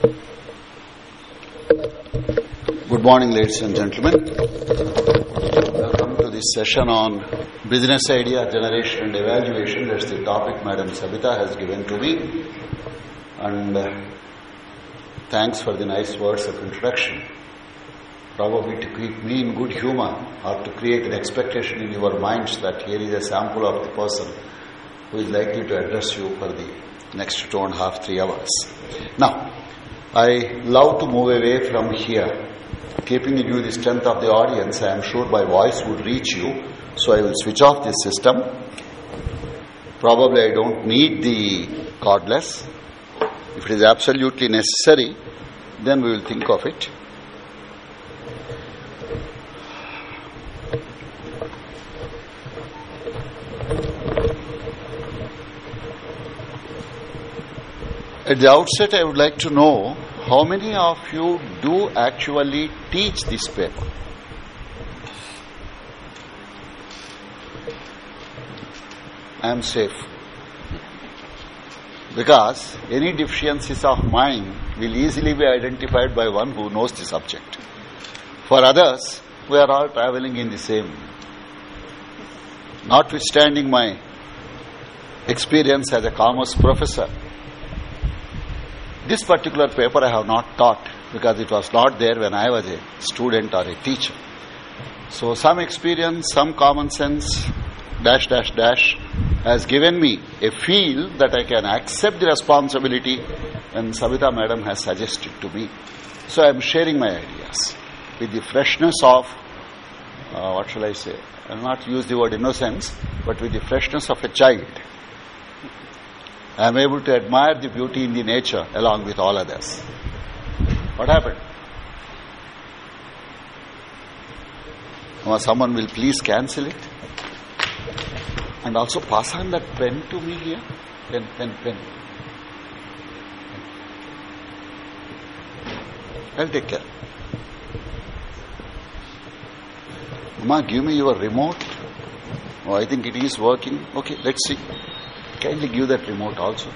Good morning, ladies and gentlemen. Welcome to this session on business idea generation and evaluation. That's the topic Madam Sabita has given to me. And uh, thanks for the nice words of introduction. Probably to keep me in good humor or to create an expectation in your minds that here is a sample of the person who is likely to address you for the next two and a half, three hours. Now, I love to move away from here keeping in view the strength of the audience, I am sure my voice would reach you. So I will switch off this system. Probably I don't need the cordless. If it is absolutely necessary, then we will think of it. At the outset, I would like to know how many of you do actually teach this paper? I am safe. Because any deficiencies of mine will easily be identified by one who knows the subject. For others, we are all traveling in the same. Notwithstanding my experience as a commerce professor, this particular paper I have not taught because it was not there when I was a student or a teacher. So some experience, some common sense, dash, dash, dash, has given me a feel that I can accept the responsibility and Savita madam has suggested to me. So I am sharing my ideas with the freshness of, uh, what shall I say, I will not use the word innocence, but with the freshness of a child I am able to admire the beauty in the nature along with all others. What happened? someone will please cancel it and also pass on that pen to me here. Pen, pen, pen. I'll take care. Mama, give me your remote. Oh, I think it is working. Okay, let's see. Kindly give that remote also.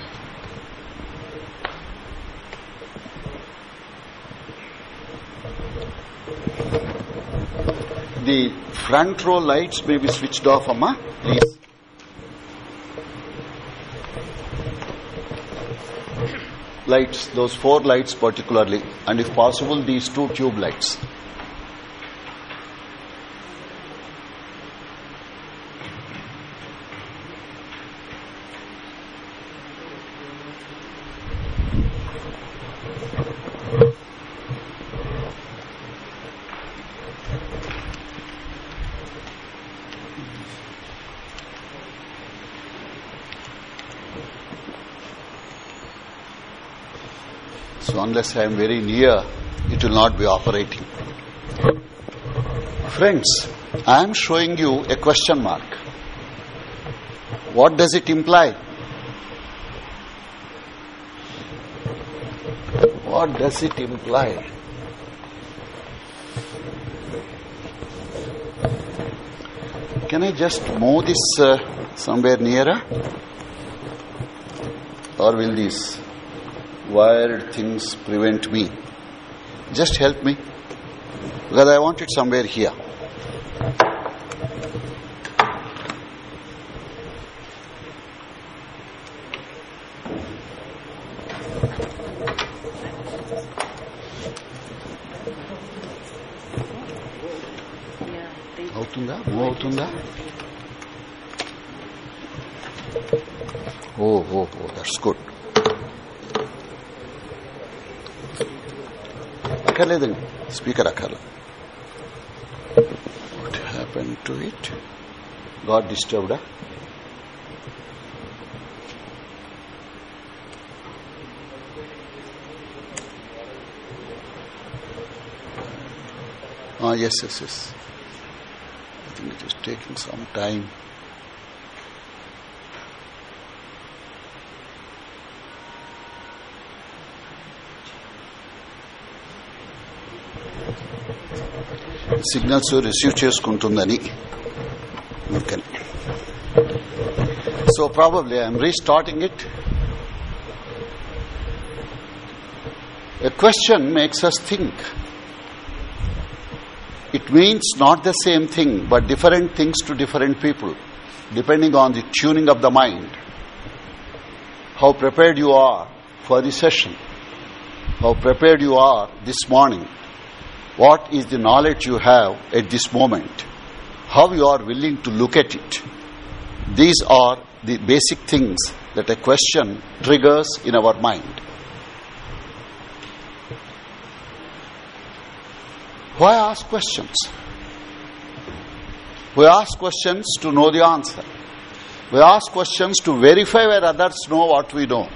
The front row lights may be switched off, Amma, please. Lights, those four lights particularly, and if possible, these two tube lights. Unless I am very near, it will not be operating. Friends, I am showing you a question mark. What does it imply? What does it imply? Can I just move this uh, somewhere nearer? Or will this wired things prevent me. Just help me. Because I want it somewhere here. speaker what happened to it? Got disturbed huh? ah yes yes yes i think it is taking some time signals receive చేసుకుంటుందని okay so probably I'm restarting it A question makes us think. It means not the same thing, but different things to different people, depending on the tuning of the mind. How prepared you are for the session, how prepared you are this morning, what is the knowledge you have at this moment, how you are willing to look at it. These are the basic things that a question triggers in our mind. Why ask questions? We ask questions to know the answer. We ask questions to verify where others know what we know.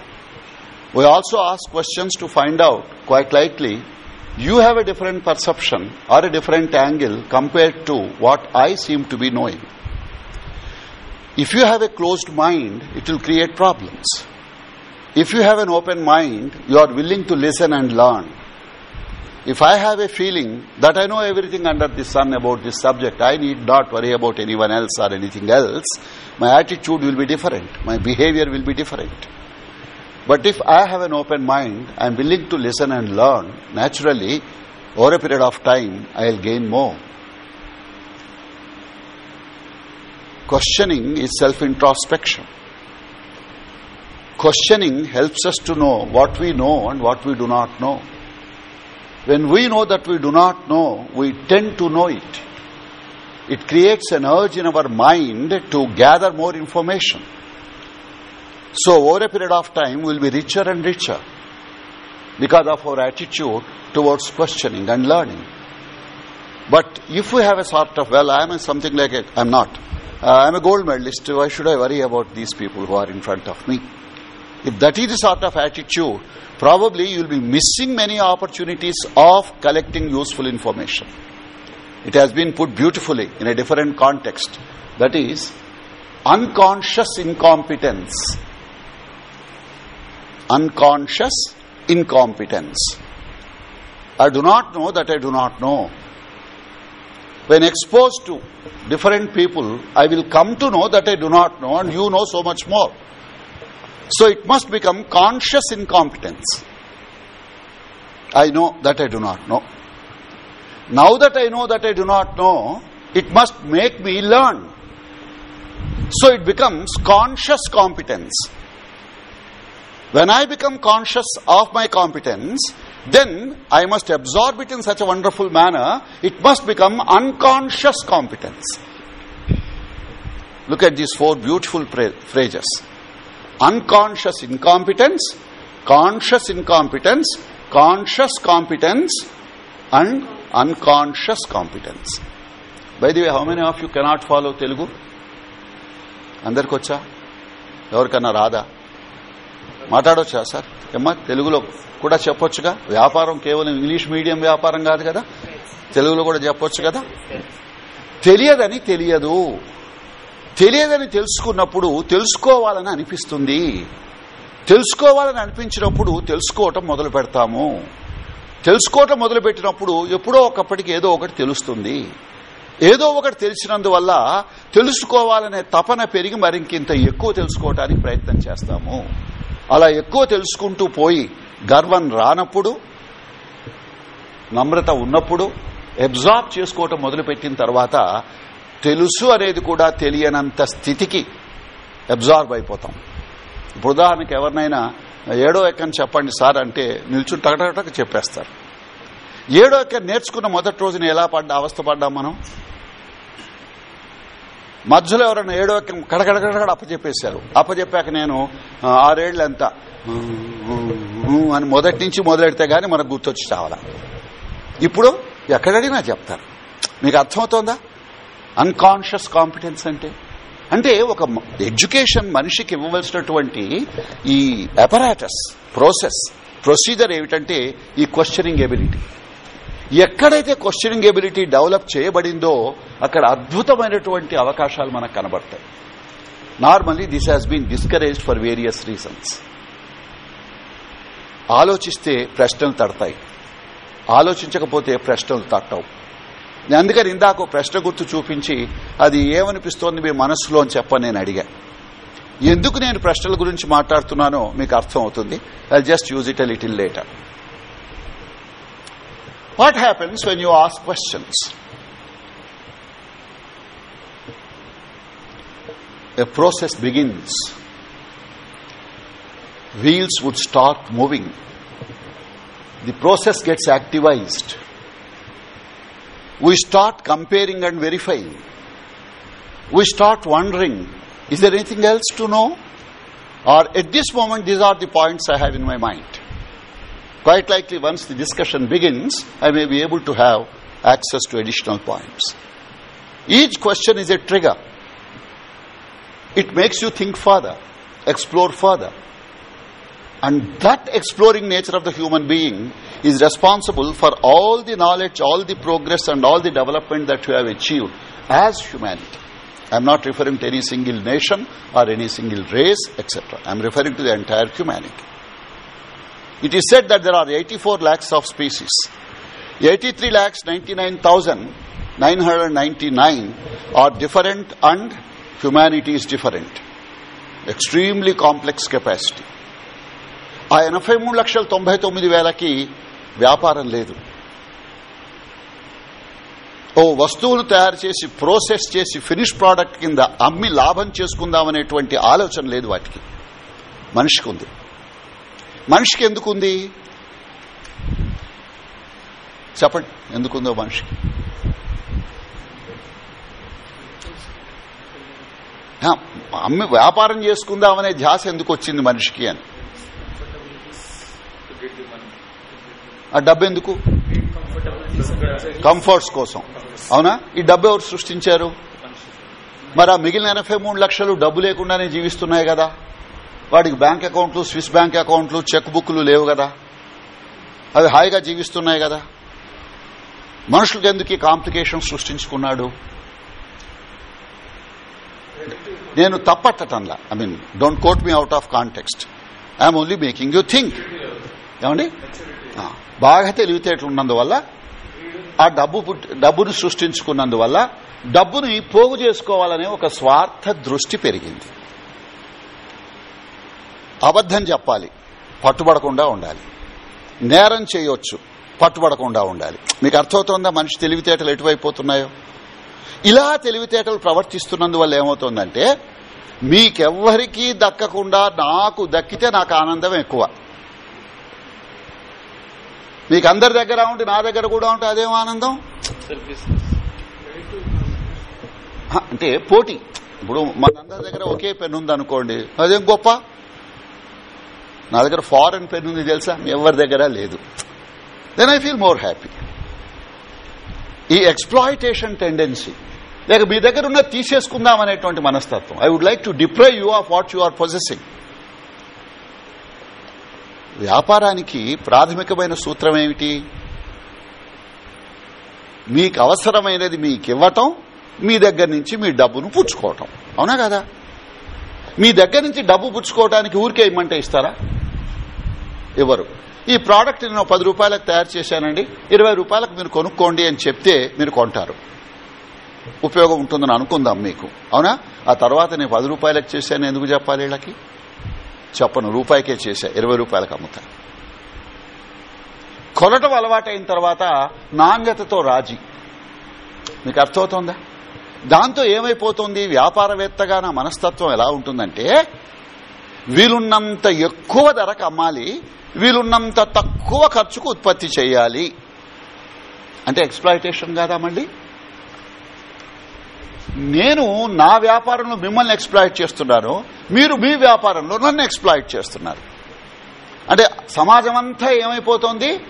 We also ask questions to find out, quite likely, you have a different perception or a different angle compared to what I seem to be knowing. If you have a closed mind, it will create problems. If you have an open mind, you are willing to listen and learn. If I have a feeling that I know everything under the sun about this subject, I need not worry about anyone else or anything else, my attitude will be different. My behavior will be different. But if I have an open mind, I am willing to listen and learn, naturally, over a period of time, I will gain more. Questioning is self-introspection. Questioning helps us to know what we know and what we do not know. When we know that we do not know, we tend to know it. It creates an urge in our mind to gather more information. So, over a period of time, we will be richer and richer because of our attitude towards questioning and learning. But if we have a sort of, well, I am something like a, I am not. Uh, I am a gold medalist. Why should I worry about these people who are in front of me? If that is the sort of attitude, probably you will be missing many opportunities of collecting useful information. It has been put beautifully in a different context. That is, unconscious incompetence. Unconscious incompetence. I do not know that I do not know. When exposed to different people, I will come to know that I do not know and you know so much more. So it must become conscious incompetence. I know that I do not know. Now that I know that I do not know, it must make me learn. So it becomes conscious competence. When I become conscious of my competence, then I must absorb it in such a wonderful manner, it must become unconscious competence. Look at these four beautiful phrases unconscious incompetence, conscious incompetence, conscious competence, and unconscious competence. By the way, how many of you cannot follow Telugu? అందరికి వచ్చా ఎవరికన్నా రాదా మాట్లాడొచ్చా sir? ఏమ్మా తెలుగులో కూడా చెప్పొచ్చుగా? వ్యాపారం కేవలం ఇంగ్లీష్ మీడియం వ్యాపారం కాదు కదా? తెలుగులో కూడా చెప్పొచ్చు కదా? తెలియదని తెలియదు. తెలియదని తెలుసుకున్నప్పుడు తెలుసుకోవాలని అనిపిస్తుంది. తెలుసుకోవాలని అనిపించినప్పుడు తెలుసుకోవటం మొదలు పెడతాము. తెలుసుకోవటం మొదలు పెట్టినప్పుడు ఎప్పుడో ఒకప్పటికి ఏదో ఒకటి తెలుస్తుంది. ఏదో ఒకటి తెలిసినందువల్ల తెలుసుకోవాలనే తపన పెరిగి మరింకింత ఎక్కువ తెలుసుకోవటానికి ప్రయత్నం చేస్తాము. అలా ఎక్కువ తెలుసుకుంటూ పోయి గర్వం రానప్పుడు నమ్రత ఉన్నప్పుడు అబ్జార్బ్ చేసుకోవటం మొదలుపెట్టిన తర్వాత తెలుసు అనేది కూడా తెలియనంత స్థితికి అబ్జార్బ్ అయిపోతాం. ఇప్పుడు ఉదాహరణకి ఎవరినైనా ఏడో ఎక్కని చెప్పండి సార్ అంటే నిల్చుని టకటక చెప్పేస్తారు. ఏడో ఎక్క నేర్చుకున్న మొదటి రోజున ఎలా పడ్డా అవస్థ పడ్డాం మనం? మధ్యలో ఎవరైనా ఏడో ఎక్క కడకడకడ అప్పచెప్పేశారు అప్పచెప్పాక నేను ఆరేళ్ళు ఎంత అని మొదటి నుంచి మొదలెడితే గాని మనకు గుర్తొచ్చి చావాలా. ఇప్పుడు ఎక్కడడిగినా చెప్తారు. మీకు అర్థమవుతోందా? అన్కాన్షియస్ కాంపిటెన్స్ అంటే? అంటే ఒక ఎడ్యుకేషన్ మనిషికి ఇవ్వవలసినటువంటి ఈ అపరాటస్ ప్రోసెస్ ప్రొసీజర్ ఏమిటంటే ఈ క్వశ్చనింగ్ ఎబిలిటీ ఎక్కడైతే క్వశ్చనింగ్ ఎబిలిటీ డెవలప్ చేయబడిందో అక్కడ అద్భుతమైనటువంటి అవకాశాలు మనకు కనబడతాయి. Normally this has been discouraged for various reasons ఆలోచిస్తే ప్రశ్నలు తడతాయి. ఆలోచించకపోతే ప్రశ్నలు తట్టవు. అందుకని ఇందాక ప్రశ్న గుర్తు చూపించి అది ఏమనిపిస్తోంది మీ మనస్సులో అని చెప్పని నేను అడిగా. ఎందుకు నేను ప్రశ్నల గురించి మాట్లాడుతున్నానో మీకు అర్థం అవుతుంది I just use it a little later What happens when you ask questions? A process begins. Wheels would start moving. The process gets activized. We start comparing and verifying. We start wondering, is there anything else to know? Or at this moment, these are the points I have in my mind. Quite likely, once the discussion begins, I may be able to have access to additional points. Each question is a trigger. It makes you think further, explore further. And that exploring nature of the human being is responsible for all the knowledge, all the progress, and all the development that you have achieved as humanity. I am not referring to any single nation or any single race, etc. I am referring to the entire humanity. It is said that there are 84 lakhs of species. 83 lakhs 99,999 are different and humanity is different. Extremely complex capacity. ఆ ఎనభై మూడు లక్షల తొంభై తొమ్మిది వేలకి వ్యాపారం లేదు ఓ వస్తువును తయారు చేసి ప్రోసెస్ చేసి ఫినిష్ ప్రోడక్ట్ కింద అమ్మి లాభం చేసుకుందామనేటువంటి ఆలోచన లేదు వాటికి మనిషికి ఉంది మనిషికి ఎందుకుంది? చెప్పండి ఎందుకుందో మనిషికి. అమ్మి వ్యాపారం చేసుకుందామనే ధ్యాస ఎందుకు వచ్చింది మనిషికి అని? ఆ డబ్బు ఎందుకు కంఫర్ట్స్ కోసం. అవునా? ఈ డబ్బు ఎవరు సృష్టించారు? మరి ఆ మిగిలిన ఎనభై మూడు లక్షలు డబ్బు లేకుండానే జీవిస్తున్నాయి కదా. వాడికి బ్యాంక్ అకౌంట్లు స్విస్ బ్యాంక్ అకౌంట్లు చెక్ బుక్లు లేవు కదా. అవి హాయిగా జీవిస్తున్నాయి కదా. మనుషులకు ఎందుకు కాంప్లికేషన్ సృష్టించుకున్నాడు? నేను తప్పట్టటంలా. I mean don't quote me out of context I'm only making you think ఏమండి? బాగా తెలివితేటలు ఉన్నందువల్ల ఆ డబ్బు డబ్బును సృష్టించుకున్నందువల్ల డబ్బుని పోగు చేసుకోవాలనే ఒక స్వార్థ దృష్టి పెరిగింది. అబద్దం చెప్పాలి పట్టుబడకుండా ఉండాలి. నేరం చేయొచ్చు పట్టుబడకుండా ఉండాలి. మీకు అర్థమవుతోందా మనిషి తెలివితేటలు ఎటువైపోతున్నాయో? ఇలా తెలివితేటలు ప్రవర్తిస్తున్నందువల్ల ఏమవుతోందంటే మీకెవ్వరికీ దక్కకుండా నాకు దక్కితే నాకు ఆనందం ఎక్కువ. మీకు అందరి దగ్గర ఉంటే నా దగ్గర కూడా ఉంటే అదేం ఆనందం? అంటే పోటీ. ఇప్పుడు మనందరి దగ్గర ఒకే పెన్ ఉంది అనుకోండి అదేం గొప్ప? నా దగ్గర ఫారెన్ పెన్ ఉంది తెలుసా? ఎవరి దగ్గర? లేదు. Then I feel more happy ఈ ఎక్స్ప్లాయిటేషన్ టెండెన్సీ లేక మీ దగ్గర ఉన్న తీసేసుకుందాం అనేటువంటి మనస్తత్వం. I would like to deprive you of what you are possessing వ్యాపారానికి ప్రాథమికమైన సూత్రం ఏమిటి? మీకు అవసరమైనది మీకు ఇవ్వటం మీ దగ్గర నుంచి మీ డబ్బును పుచ్చుకోవటం. అవునా కదా? మీ దగ్గర నుంచి డబ్బు పుచ్చుకోవడానికి ఊరికే ఇమ్మంటే ఇస్తారా? ఇవ్వరు. ఈ ప్రోడక్ట్ నేను పది రూపాయలకు తయారు చేశానండి. ఇరవై రూపాయలకు మీరు కొనుక్కోండి అని చెప్తే మీరు కొంటారు. ఉపయోగం ఉంటుందని అనుకుందాం మీకు. అవునా? ఆ తర్వాత నేను పది రూపాయలకు చేశాను. ఎందుకు చెప్పాలి వీళ్ళకి? చెప్పను. రూపాయికే చేశా. ఇరవై రూపాయలకు అమ్ముతా. కొనటం అలవాటైన తర్వాత నాణ్యతతో రాజీ. మీకు అర్థమవుతోందా? దాంతో ఏమైపోతుంది? వ్యాపారవేత్తగా నా మనస్తత్వం ఎలా ఉంటుందంటే వీలున్నంత ఎక్కువ ధరకు అమ్మాలి వీలున్నంత తక్కువ ఖర్చుకు ఉత్పత్తి చేయాలి. అంటే ఎక్స్ప్లాయిటేషన్ కాదా మళ్ళీ? నేను నా వ్యాపారంలో మిమ్మల్ని ఎక్స్ప్లాయిట్ చేస్తున్నాను మీరు మీ వ్యాపారంలో నన్ను ఎక్స్ప్లాయిట్ చేస్తున్నారు. అంటే సమాజం అంతా ఏమైపోతోంది?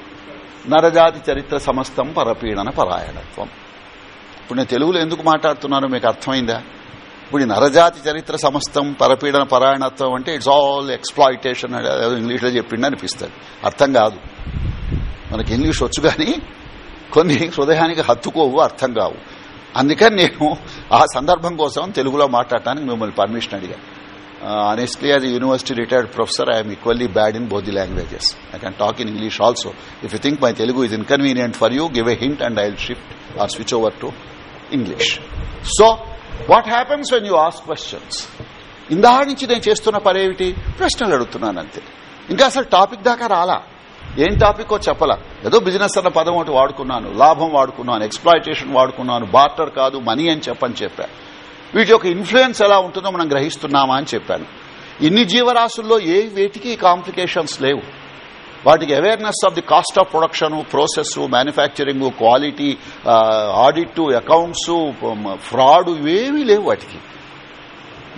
నరజాతి చరిత్ర సమస్తం పరపీడన పరాయణత్వం. ఇప్పుడు నేను తెలుగులో ఎందుకు మాట్లాడుతున్నానో మీకు అర్థమైందా? ఇప్పుడు ఈ నరజాతి చరిత్ర సమస్తం పరపీడన పరాయణత్వం అంటే ఇట్స్ ఆల్ ఎక్స్ప్లాయిటేషన్ ఇంగ్లీష్లో చెప్పిండి అనిపిస్తుంది. అర్థం కాదు. మనకి ఇంగ్లీష్ వచ్చు కానీ కొన్ని హృదయానికి హత్తుకోవు అర్థం కావు. అందుకని నేను ఆ సందర్భం కోసం తెలుగులో మాట్లాడటానికి మిమ్మల్ని పర్మిషన్ అడిగాను honestly as university retired professor I'm equally bad in both the languages I can talk in English also if you think my Telugu is inconvenient for you give a hint and I will shift or switch over to English so what happens when you ask questions ఇందా నుంచి నేను చేస్తున్న పనేమిటి ప్రశ్నలు అడుగుతున్నాను అంతే. ఇంకా అసలు topic దాకా రాలా? ఏం టాపికో చెప్పల? ఏదో బిజినెస్ అన్న పదం ఒకటి వాడుకున్నాను. లాభం వాడుకున్నాను. ఎక్స్ప్లాయిటేషన్ వాడుకున్నాను. బార్టర్ కాదు మనీ అని చెప్పని చెప్పా. వీటి యొక్క ఇన్ఫ్లుయెన్స్ ఎలా ఉంటుందో మనం గ్రహిస్తున్నామా అని చెప్పాను. ఇన్ని జీవరాశుల్లో ఏ వేటికి కాంప్లికేషన్స్ లేవు. వాటికి awareness of the cost of production process manufacturing quality audit accounts fraud ఇవేమీ లేవు వాటికి.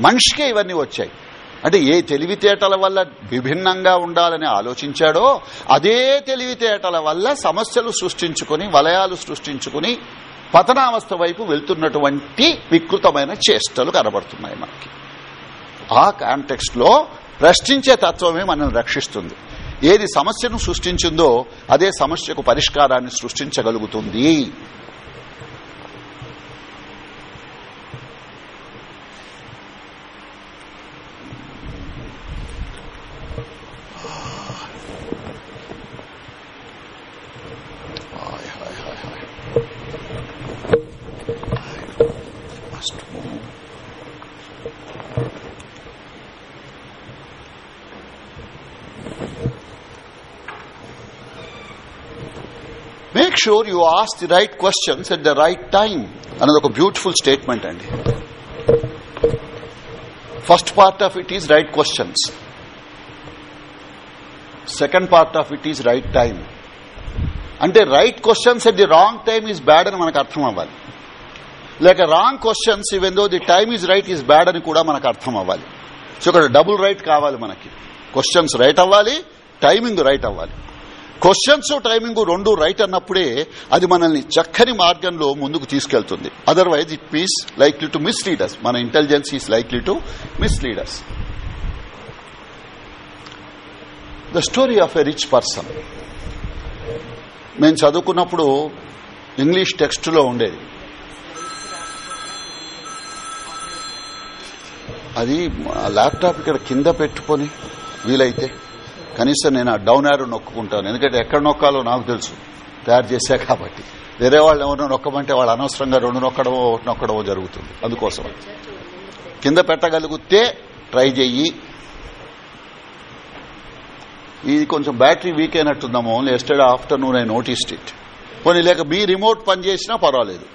మనిషికే ఇవన్నీ వచ్చాయి. అంటే ఏ తెలివితేటల వల్ల విభిన్నంగా ఉండాలని ఆలోచించాడో అదే తెలివితేటల వల్ల సమస్యలు సృష్టించుకుని వలయాలు సృష్టించుకుని పతనావస్థ వైపు వెళ్తున్నటువంటి వికృతమైన చేష్టలు కనబడుతున్నాయి మనకి. ఆ కాంటెక్స్ట్లో ప్రశ్నించే తత్వమే మనల్ని రక్షిస్తుంది. ఏది సమస్యను సృష్టించిందో అదే సమస్యకు పరిష్కారాన్ని సృష్టించగలుగుతుంది. Make sure you ask the right questions at the right time అన్నది ఒక బ్యూటిఫుల్ స్టేట్మెంట్ అండి. First part of it is right questions second part of it is right time అంటే right questions at the wrong time is bad అని మనకు అర్థం అవ్వాలి. లేక wrong questions even though the time is right is bad అని కూడా మనకు అర్థం అవ్వాలి. సో ఇక్కడ డబుల్ రైట్ కావాలి మనకి. క్వశ్చన్స్ రైట్ అవ్వాలి టైమింగ్ రైట్ అవ్వాలి. క్వశ్చన్స్ టైమింగ్ రెండు రైట్ అన్నప్పుడే అది మనల్ని చక్కని మార్గంలో ముందుకు తీసుకెళ్తుంది. Otherwise it means likely to mislead leaders మన intelligence is likely to mislead leaders the story of a rich person మేము చదువుకున్నప్పుడు ఇంగ్లీష్ టెక్స్ట్లో ఉండేది. అది ల్యాప్టాప్ ఇక్కడ కింద పెట్టుకొని వీలైతే కనీసం నేను ఆ డౌన్ యారో నొక్కుంటాను ఎందుకంటే ఎక్కడ నొక్కాలో నాకు తెలుసు. తయారు చేశా కాబట్టి. వేరే వాళ్ళు ఎవరైనా నొక్కమంటే వాళ్ళు అనవసరంగా రెండు నొక్కడమో ఒకటి నొక్కడమో జరుగుతుంది. అందుకోసం. కింద పెట్టగలిగితే ట్రై చెయ్యి. ఇది కొంచెం battery weak అయినట్టుందామో only yesterday afternoon I noticed it పోనీ లేక మీ రిమోట్ పని చేసినా పర్వాలేదు.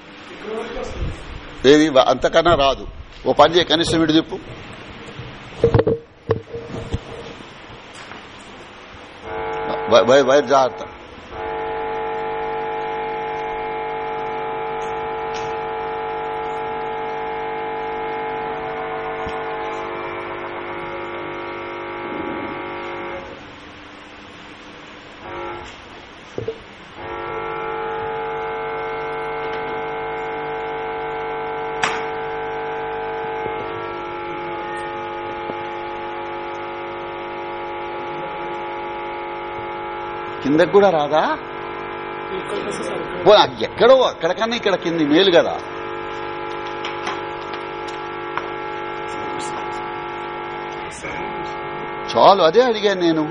ఏది అంతకన్నా రాదు. ఓ పని చేయ కనీసం విడిదిప్పు వైర్ జాగ్రత్త. కిందకు కూడా రాదా? ఎక్కడో అక్కడికన్నా ఇక్కడ కింది మేలు కదా. చాలు అదే అడిగాను నేను.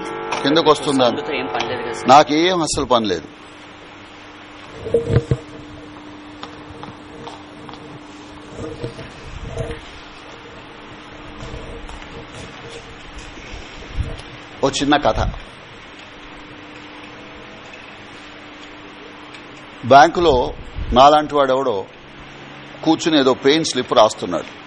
కిందకు వస్తుందా నాకేం అస్సలు పని లేదు. ఓ చిన్న కథ. బ్యాంకులో నాలాంటి వాడెవడో కూర్చుని ఏదో పెయిన్ స్లిప్ రాస్తున్నాడు.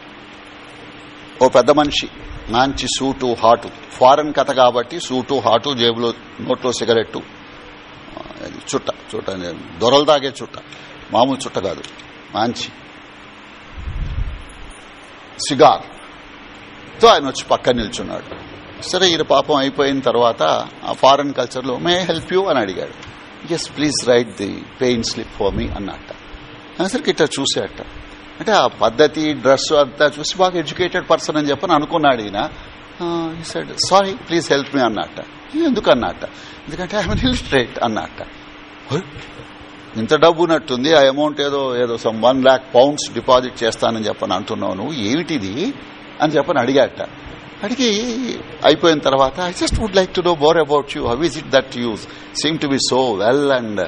ఓ పెద్ద మనిషి మంచి సూటు హాటు. ఫారెన్ కథ కాబట్టి సూటు హాటు జేబులో నోట్లో సిగరెట్టు. చుట్ట చుట్ట దొరలు తాగే చుట్ట. మామూలు చుట్ట కాదు మంచి సిగార్. తో ఆయన వచ్చి పక్కన నిల్చున్నాడు. సరే ఈయన పాపం అయిపోయిన తర్వాత ఆ ఫారెన్ కల్చర్లో మే హెల్ప్ యూ? అని అడిగాడు. Yes please write the pay in slip for me అన్నట్ట. అసలు ఇట్లా చూసేట. అంటే ఆ పద్ధతి డ్రెస్ అంతా చూసి బాగా ఎడ్యుకేటెడ్ పర్సన్ అని చెప్పని అనుకున్నాడు ఈయన. Side sorry please help me అన్నట్ట. ఎందుకు అన్నట్ట? ఎందుకంటే ఐఎమ్ ఇలిస్ట్రేట్ అన్నట్ట. ఇంత డబ్బు ఉన్నట్టుంది ఆ అమౌంట్ ఏదో ఏదో some one lakh pounds deposit చేస్తానని చెప్పని అంటున్నావు నువ్వు. ఏమిటిది? అని చెప్పని అడిగాట. అడిగి అయిపోయిన తర్వాత I just would like to know more about you how is it that you seem to be so well and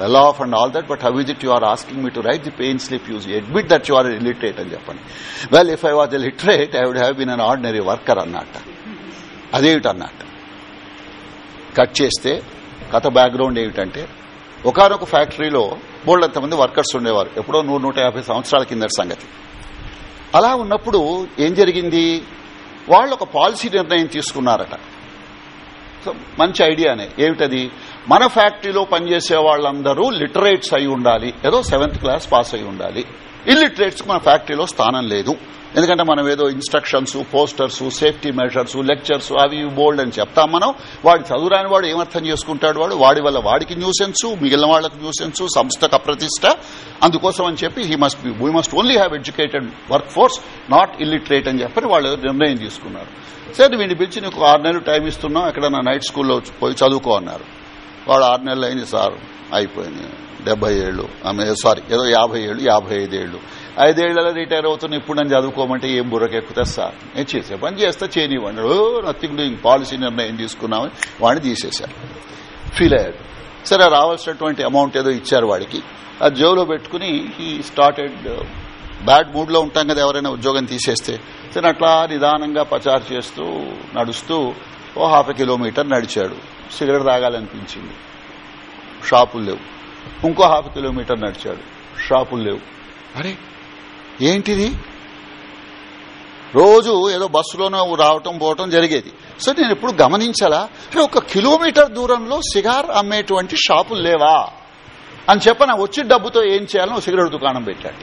well off and all that but how is it you are asking me to write the pay in slip use admit that you are illiterate అని చెప్పండి well if I was illiterate literate I would have been an ordinary worker అన్నట్ట. అదేమిటి cut చేస్తే కథ background ఏమిటంటే ఒకనొక ఫ్యాక్టరీలో బోల్డంత మంది వర్కర్స్ ఉండేవారు. ఎప్పుడో నూరు నూట యాభై సంవత్సరాల కిందటి సంగతి. అలా ఉన్నప్పుడు ఏం జరిగింది? వాళ్ళు ఒక పాలసీ నిర్ణయం తీసుకున్నారట. సో మంచి ఐడియానే ఏమిటది? మన ఫ్యాక్టరీలో పనిచేసే వాళ్ళందరూ లిటరేట్స్ అయి ఉండాలి. ఏదో సెవెంత్ క్లాస్ పాస్ అయి ఉండాలి. ఇల్లిటరేట్స్ మన ఫ్యాక్టరీలో స్థానం లేదు. ఎందుకంటే మనం ఏదో instructions posters safety measures lectures అవి బోల్డ్ అని చెప్తాం మనం. వాడి చదువురాని వాడు ఏమర్థం చేసుకుంటాడు వాడు? వాడి వల్ల వాడికి న్యూసెన్స్ మిగిలిన వాళ్ళకి న్యూసెన్స్ సంస్థకు అప్రతిష్ట. అందుకోసం అని చెప్పి he must be we must only have educated work force not illiterate అని చెప్పి వాళ్ళు నిర్ణయం తీసుకున్నారు. సరే వీడిని పిలిచి నీకు ఆరు నెలలు టైం ఇస్తున్నాం ఎక్కడన్నా నైట్ స్కూల్లో పోయి చదువుకో అన్నారు. వాడు ఆరు నెలలు అయింది సార్ అయిపోయింది. డెబ్బై ఏళ్ళు ఆమె సారీ ఏదో యాభై ఏళ్ళు యాభై ఐదేళ్ళు ఐదేళ్ళలో రిటైర్ అవుతున్న ఇప్పుడు నన్ను చదువుకోమంటే ఏం బుర్రకెక్కుతా సార్? నేను చేసే పని చేస్తా చేయనివ్వండి. ఓ నథింగ్ డూయింగ్ పాలసీ నిర్ణయం తీసుకున్నామని వాడిని తీసేశారు. ఫీల్ అయ్యాడు. సరే రావాల్సినటువంటి అమౌంట్ ఏదో ఇచ్చారు వాడికి. అది జోలో పెట్టుకుని హీ స్టార్టెడ్ బ్యాడ్ మూడ్లో ఉంటాం కదా ఎవరైనా ఉద్యోగం తీసేస్తే. సరే అట్లా నిదానంగా పచారు చేస్తూ నడుస్తూ ఓ హాఫ్ కిలోమీటర్ నడిచాడు. సిగరెట్ తాగాలనిపించింది. షాపులు లేవు. ఇంకో హాఫ్ కిలోమీటర్ నడిచాడు. షాపులు లేవు. అరే ఏంటిది? రోజు ఏదో బస్సులోనో రావటం పోవటం జరిగేది. సో నేను ఎప్పుడు గమనించాలా? అరే ఒక కిలోమీటర్ దూరంలో సిగార్ అమ్మేటువంటి షాపులు లేవా? అని చెప్పన వచ్చి డబ్బుతో ఏం చేయాలని సిగరెట్ దుకాణం పెట్టాట.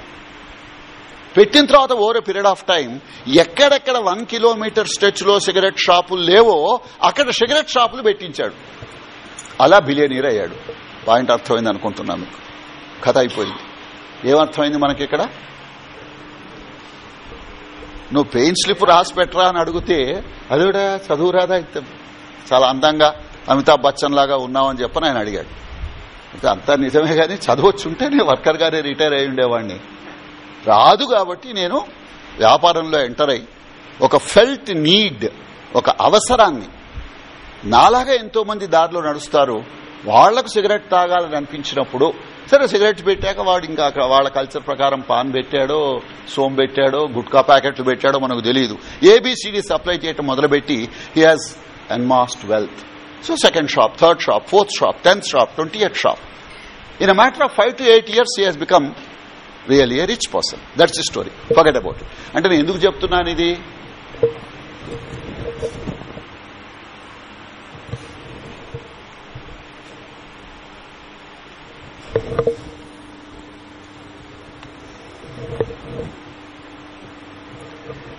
పెట్టిన తర్వాత ఓవర్ పీరియడ్ ఆఫ్ టైం ఎక్కడెక్కడ వన్ కిలోమీటర్ స్ట్రెచ్లో సిగరెట్ షాపులు లేవో అక్కడ సిగరెట్ షాపులు పెట్టించాడు. అలా బిలియనీర్ అయ్యాడు. పాయింట్ అర్థమైంది అనుకుంటున్నా మీకు. కథ అయిపోయింది. ఏమర్థమైంది మనకి ఇక్కడ? నువ్వు పెయిన్ స్లిప్ రాసి పెట్టరా అని అడిగితే అదేవిడా చదువు రాదా చాలా అందంగా అమితాబ్ బచ్చన్ లాగా ఉన్నావని చెప్పని ఆయన అడిగాడు. అంతా నిజమే కానీ చదవచ్చుంటే నేను వర్కర్ గారే రిటైర్ అయి ఉండేవాడిని. రాదు కాబట్టి నేను వ్యాపారంలో ఎంటర్ అయి ఒక ఫెల్ట్ నీడ్ ఒక అవసరాన్ని నాలాగా ఎంతో మంది దారిలో నడుస్తారు. వాళ్ళకు సిగరెట్ తాగాలని అనిపించినప్పుడు సరే సిగరెట్ పెట్టాక వాడు ఇంకా వాళ్ళ కల్చర్ ప్రకారం పాన్ పెట్టాడో సోమ్ పెట్టాడో గుట్కా ప్యాకెట్లు పెట్టాడో మనకు తెలియదు. A B C D supply చేయటం మొదలుపెట్టి he has amassed wealth so second shop third shop fourth shop tenth shop twenty eighth shop in a matter of five to eight years he has become really a rich person that's the story forget about it అంటే నేను ఎందుకు చెప్తున్నాను ఇది?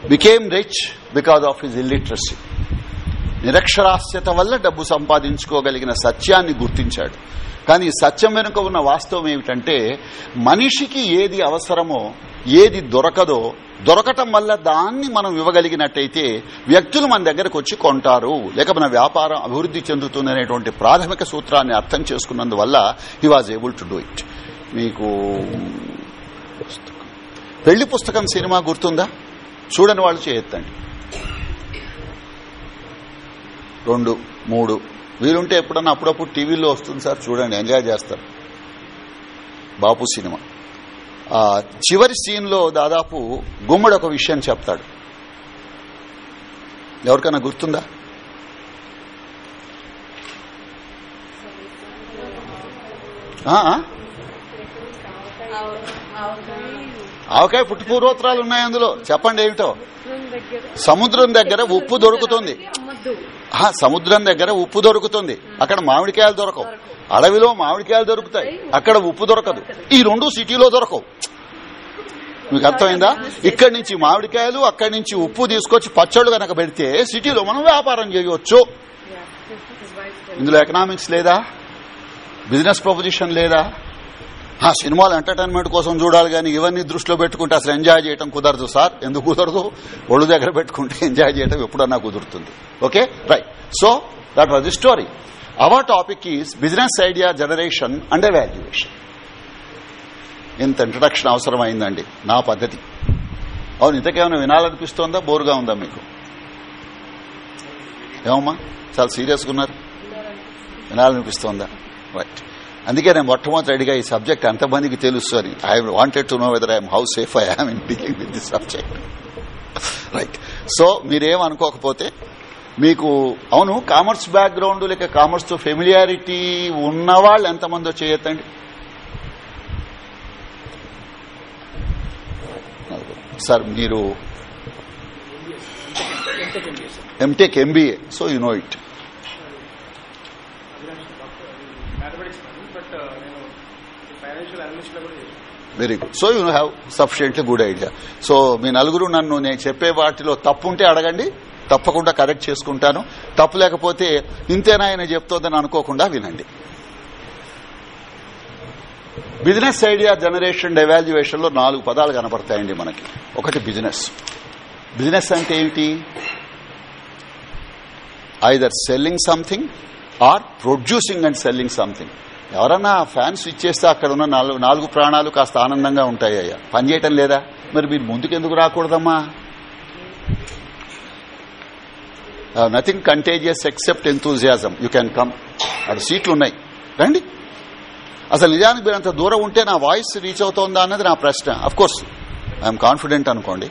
Became rich because of his illiteracy నిరక్షరాస్యత వల్ల డబ్బు సంపాదించుకోగలిగిన సత్యాన్ని గుర్తించాడు. కానీ సత్యం వెనుక ఉన్న వాస్తవం ఏమిటంటే మనిషికి ఏది అవసరమో ఏది దొరకదో దొరకటం వల్ల దాన్ని మనం ఇవ్వగలిగినట్టయితే వ్యక్తులు మన దగ్గరకు వచ్చి కొంటారు. లేక మన వ్యాపారం అభివృద్ది చెందుతుందనేటువంటి ప్రాథమిక సూత్రాన్ని అర్థం చేసుకున్నందువల్ల he was able to do it మీకు పెళ్ళి పుస్తకం సినిమా గుర్తుందా? చూడని వాళ్ళు చేయొద్దండి. రెండు మూడు. వీలుంటే ఎప్పుడన్నా అప్పుడప్పుడు టీవీలో వస్తుంది సార్ చూడండి ఎంజాయ్ చేస్తారు. బాపు సినిమా. చివరి సీన్లో దాదాపు గుమ్మడి ఒక విషయం చెప్తాడు. ఎవరికైనా గుర్తుందా? ఆవకాయ పుట్టి పూర్వోత్తరాలు ఉన్నాయి అందులో. చెప్పండి ఏమిటో? సముద్రం దగ్గర ఉప్పు దొరుకుతుంది. సముద్రం దగ్గర ఉప్పు దొరుకుతుంది. అక్కడ మామిడికాయలు దొరకవు. అడవిలో మామిడికాయలు దొరుకుతాయి. అక్కడ ఉప్పు దొరకదు. ఈ రెండు సిటీలో దొరకవు. మీకు అర్థమైందా? ఇక్కడి నుంచి మామిడికాయలు అక్కడి నుంచి ఉప్పు తీసుకొచ్చి పచ్చళ్ళు కనుక పెడితే సిటీలో మనం వ్యాపారం చేయవచ్చు ఇందులో ఎకనామిక్స్ లేదా? బిజినెస్ ప్రొపోజిషన్ లేదా? ఆ సినిమాలు ఎంటర్టైన్మెంట్ కోసం చూడాలి కానీ ఇవన్నీ దృష్టిలో పెట్టుకుంటే అసలు ఎంజాయ్ చేయడం కుదరదు సార్. ఎందుకు కుదరదు? ఒళ్ళు దగ్గర పెట్టుకుంటే ఎంజాయ్ చేయడం ఎప్పుడన్నా కుదురుతుంది. Okay right so that was the story our topic is business idea generation and evaluation ఇంత ఇంట్రడక్షన్ అవసరమైందండి. నా పద్ధతి. అవును ఇంతకేమైనా వినాలనిపిస్తోందా? బోరుగా ఉందా మీకు? ఏమమ్మా? చాలా సీరియస్గా ఉన్నారు. వినాలనిపిస్తోందా? రైట్ అందుకే నేను మొట్టమొదటి అడిగా ఈ సబ్జెక్ట్ ఎంతమందికి తెలుసు అని. I wanted to know whether I'm how safe I am in dealing with this subject right so మీరేమనుకోకపోతే మీకు అవును కామర్స్ బ్యాక్గ్రౌండ్ లేక కామర్స్తో ఫెమిలియారిటీ ఉన్నవాళ్ళు ఎంతమందో చేయొద్దండి. సార్ మీరు M Tech MBA so you know it mathematics but నేను ఫైనాన్షియల్ అనలిస్ట్లో కూడా చేశాను very good so you have sufficiently good idea so మీ నలుగురు నన్ను నేను చెప్పే వాటిలో తప్పు ఉంటే అడగండి. తప్పకుండా కరెక్ట్ చేసుకుంటాను. తప్పు లేకపోతే ఇంతేనా ఆయన చెప్తోందని అనుకోకుండా వినండి. బిజినెస్ ఐడియా జనరేషన్ ఎవాల్యుయేషన్లో నాలుగు పదాలు కనపడతాయండి మనకి. ఒకటి బిజినెస్ బిజినెస్ అంటే ఏమిటి either selling something or producing and selling something ఎవరన్నా ఫ్యాన్స్ ఇచ్చేస్తే అక్కడ ఉన్న నాలుగు నాలుగు ప్రాణాలు కాస్త ఆనందంగా ఉంటాయి పనిచేయటం లేదా? మరి మీరు ముందుకెందుకు రాకూడదమ్మా? Nothing contagious except enthusiasm you can come అక్కడ సీట్లు ఉన్నాయి. రండి. అసలు నిజానికి మీరు అంత దూరం ఉంటే నా వాయిస్ రీచ్ అవుతోందా అన్నది నా ప్రశ్న. అఫ్ కోర్స్ ఐఎమ్ కాన్ఫిడెంట్ అనుకోండి.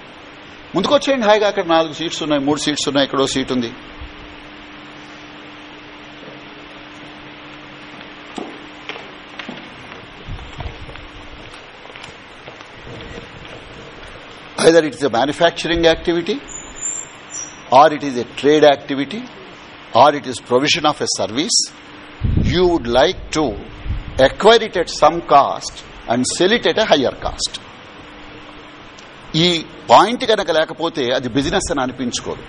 ముందుకొచ్చేయండి హాయిగా. అక్కడ నాలుగు సీట్స్ ఉన్నాయి మూడు సీట్స్ ఉన్నాయి ఇక్కడో సీట్ ఉంది. Either it is a manufacturing activity or it is a trade activity or it is provision of a service you would like to acquire it at some cost and sell it at a higher cost ఈ point కనుక లేకపోతే అది business అని అనిపించుకోదు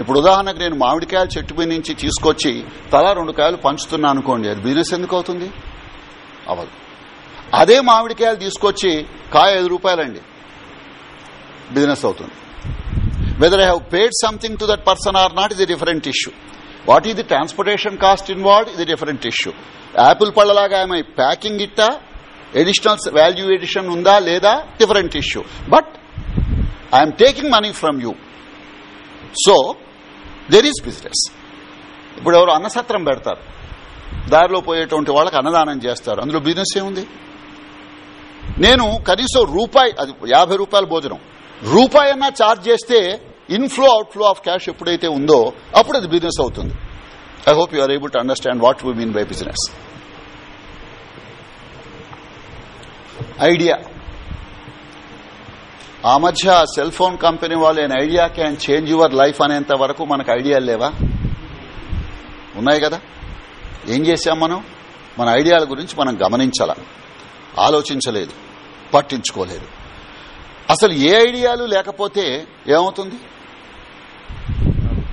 ఇప్పుడు ఉదాహరణకు నేను మామిడికాయలు చెట్టు మీద నుంచి తీసుకొచ్చి తలా రెండు కాయలు పంచుతున్నా అనుకోండి అది బిజినెస్ ఎందుకు అవుతుంది అవదు అదే మామిడికాయలు తీసుకొచ్చి కాయ ఐదు రూపాయలండి బిజినెస్ అవుతుంది. Whether I have paid something to that person or not ఇది different issue what is the transportation cost involve ఇది డిఫరెంట్ ఇష్యూ యాపిల్ పళ్ళలాగా ఐ ప్యాకింగ్ ఇట్టా? ఎడిషనల్ వాల్యూ ఎడిషన్ ఉందా లేదా? Different issue but I'm taking money from you so there is business ఇప్పుడు ఎవరు అన్నసత్రం పెడతారు. దారిలో పోయేటువంటి వాళ్ళకి అన్నదానం చేస్తారు. అందులో బిజినెస్ ఏముంది? నేను కనీసం రూపాయి అది యాభై రూపాయల భోజనం. రూపాయి అన్నా ఛార్జ్ చేస్తే ఇన్ఫ్లో అవుట్ఫ్లో ఆఫ్ క్యాష్ ఎప్పుడైతే ఉందో అప్పుడు అది బిజినెస్ అవుతుంది. I hope you are able to understand what we mean by business idea ఆ మధ్య సెల్ ఫోన్ కంపెనీ వాళ్ళు an idea can change your life అనేంత వరకు మనకు ఐడియాలు లేవా? ఉన్నాయి కదా? ఏం చేశాం మనం? మన ఐడియాల గురించి మనం గమనించాల. ఆలోచించలేదు. పట్టించుకోలేదు. అసలు ఏ ఐడియాలు లేకపోతే ఏమవుతుంది?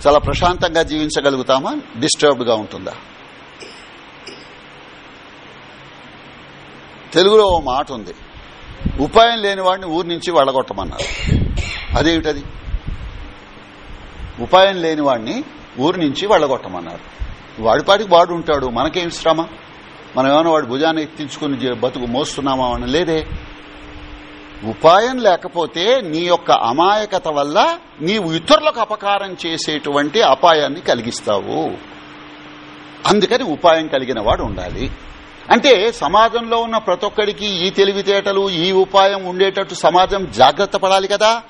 చాలా ప్రశాంతంగా జీవించగలుగుతామా? డిస్టర్బ్డ్గా ఉంటుందా? తెలుగులో ఓ మాట ఉంది. ఉపాయం లేని వాడిని ఊరి నుంచి వెళ్ళగొట్టమన్నారు. అదేమిటది? ఉపాయం లేని వాడిని ఊరి నుంచి వెళ్ళగొట్టమన్నారు. వాడిపాటికి వాడు ఉంటాడు. మనకేం శ్రమ? మనం ఏమైనా వాడి భుజాన్ని ఎత్తించుకుని బతుకు మోస్తున్నామా? అని లేదే. ఉపాయం లేకపోతే నీ యొక్క అమాయకత వల్ల నీవు ఇతరులకు అపకారం చేసేటువంటి అపాయాన్ని కలిగిస్తావు. అందుకని ఉపాయం కలిగిన వాడు ఉండాలి. అంటే సమాజంలో ఉన్న ప్రతి ఒక్కడికి ఈ తెలివితేటలు ఈ ఉపాయం ఉండేటట్టు సమాజం జాగ్రత్త పడాలి కదా.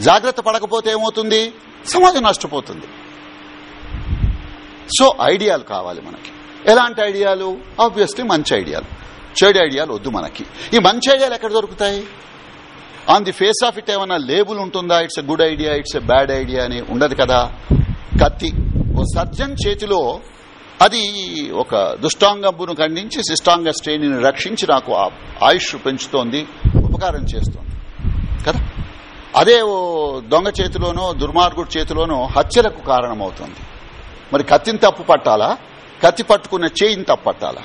జాగ్రత్త పడకపోతే ఏమవుతుంది? సమాజం నష్టపోతుంది. సో ఐడియాలు కావాలి మనకి. ఎలాంటి ఐడియాలు? ఆబ్వియస్లీ మంచి ఐడియాలు. చెడు ఐడియాలు వద్దు మనకి. ఈ మంచి ఐడియాలు ఎక్కడ దొరుకుతాయి? On the face of it ఏమన్నా లేబుల్ ఉంటుందా? It's a good idea it's a bad idea అని ఉండదు కదా? కత్తి. ఓ సర్జన్ చేతిలో అది ఒక దుష్టాంగంబును ఖండించి శిష్టాంగ శ్రేణిని రక్షించి నాకు ఆ ఆయుష్ పెంచుతోంది ఉపకారం చేస్తోంది. కదా? అదే ఓ దొంగ చేతిలోనో దుర్మార్గుడి చేతిలోనో హత్యలకు కారణమవుతుంది. మరి కత్తిని తప్పు పట్టాలా కత్తి పట్టుకున్న చేయిని తప్పు పట్టాలా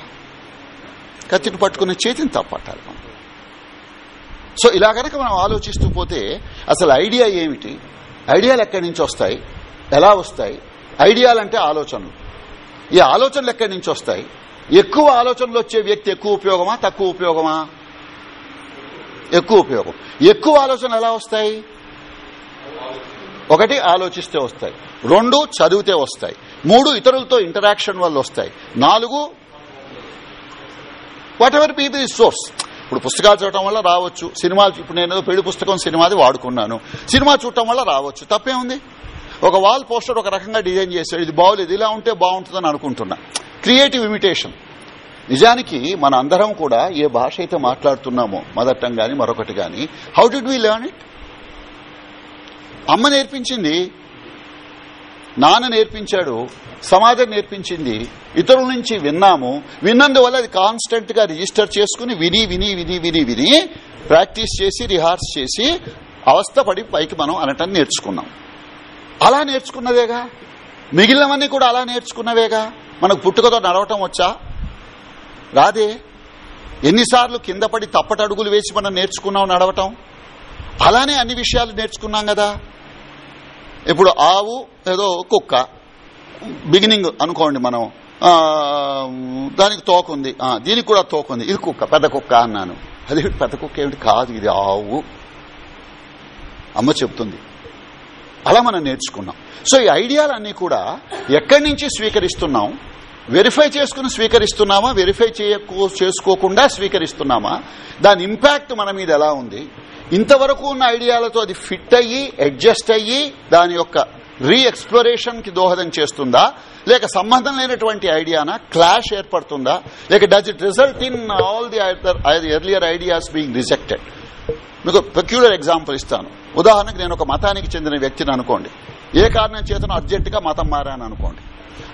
కత్తిని పట్టుకునే చేతిని తప్పట్టాలి మనం. సో ఇలా కనుక మనం ఆలోచిస్తూ పోతే అసలు ఐడియా ఏమిటి? ఐడియాలు ఎక్కడి నుంచి వస్తాయి? ఎలా వస్తాయి? ఐడియాలు అంటే ఆలోచనలు. ఈ ఆలోచనలు ఎక్కడి నుంచి వస్తాయి? ఎక్కువ ఆలోచనలు వచ్చే వ్యక్తి ఎక్కువ ఉపయోగమా తక్కువ ఉపయోగమా? ఎక్కువ ఉపయోగం. ఎక్కువ ఆలోచనలు ఎలా వస్తాయి? ఒకటి ఆలోచిస్తే వస్తాయి. రెండు చదివితే వస్తాయి. మూడు ఇతరులతో ఇంటరాక్షన్ వల్ల వస్తాయి. నాలుగు whatever be the source ఇప్పుడు పుస్తకాలు చూడటం వల్ల రావచ్చు. సినిమాలు ఇప్పుడు నేను పెళ్ళి పుస్తకం సినిమాది వాడుకున్నాను. సినిమా చూడటం వల్ల రావచ్చు. తప్పేముంది? ఒక వాల్ పోస్టర్ ఒక రకంగా డిజైన్ చేశాడు. ఇది బాగోలేదు. ఇలా ఉంటే బాగుంటుందని అనుకుంటున్నా. క్రియేటివ్ ఇమిటేషన్ నిజానికి మన అందరం కూడా ఏ భాష అయితే మాట్లాడుతున్నామో మదర్ టంగ్ గాని మరొకటి గాని how did we learn it అమ్మ నేర్పించింది నాన్న నేర్పించాడు సమాజం నేర్పించింది ఇతరుల నుంచి విన్నాము విన్నందువల్ల అది కాన్స్టెంట్గా రిజిస్టర్ చేసుకుని విని విని విని విని విని ప్రాక్టీస్ చేసి రిహార్స్ చేసి అవస్థపడి పైకి మనం అనటం నేర్చుకున్నాం. అలా నేర్చుకున్నదేగా మిగిలినవన్నీ కూడా అలా నేర్చుకున్నవేగా? మనకు పుట్టుకతో నడవటం వచ్చా? రాదే. ఎన్నిసార్లు కింద పడి తప్పటడుగులు వేసి మనం నేర్చుకున్నాం నడవటం? అలానే అన్ని విషయాలు నేర్చుకున్నాం కదా? ఇప్పుడు ఆవు ఏదో కుక్క. బిగినింగ్ అనుకోండి మనం. దానికి తోకుంది దీనికి కూడా తోకుంది ఇది కుక్క పెద్ద కుక్క అన్నాను. అది పెద్ద కుక్క ఏమిటి? కాదు ఇది ఆవు. అమ్మ చెప్తుంది. అలా మనం నేర్చుకున్నాం. సో ఈ ఐడియాలన్నీ కూడా ఎక్కడి నుంచి స్వీకరిస్తున్నాం? వెరిఫై చేసుకుని స్వీకరిస్తున్నామా? వెరిఫై చేసుకోకుండా స్వీకరిస్తున్నామా? దాని ఇంపాక్ట్ మన మీద ఎలా ఉంది? ఇంతవరకు ఉన్న ఐడియాలతో అది ఫిట్ అయ్యి అడ్జస్ట్ అయ్యి దాని యొక్క రీ ఎక్స్ప్లోరేషన్కి దోహదం చేస్తుందా? లేక సంబంధం లేనటువంటి ఐడియానా? క్లాష్ ఏర్పడుతుందా? లేక does it result in all the earlier ideas being rejected మీకు పెక్యులర్ ఎగ్జాంపుల్ ఇస్తాను. ఉదాహరణకు నేను ఒక మతానికి చెందిన వ్యక్తిని అనుకోండి. ఏ కారణం చేతను అర్జెంటుగా మతం మారాను అనుకోండి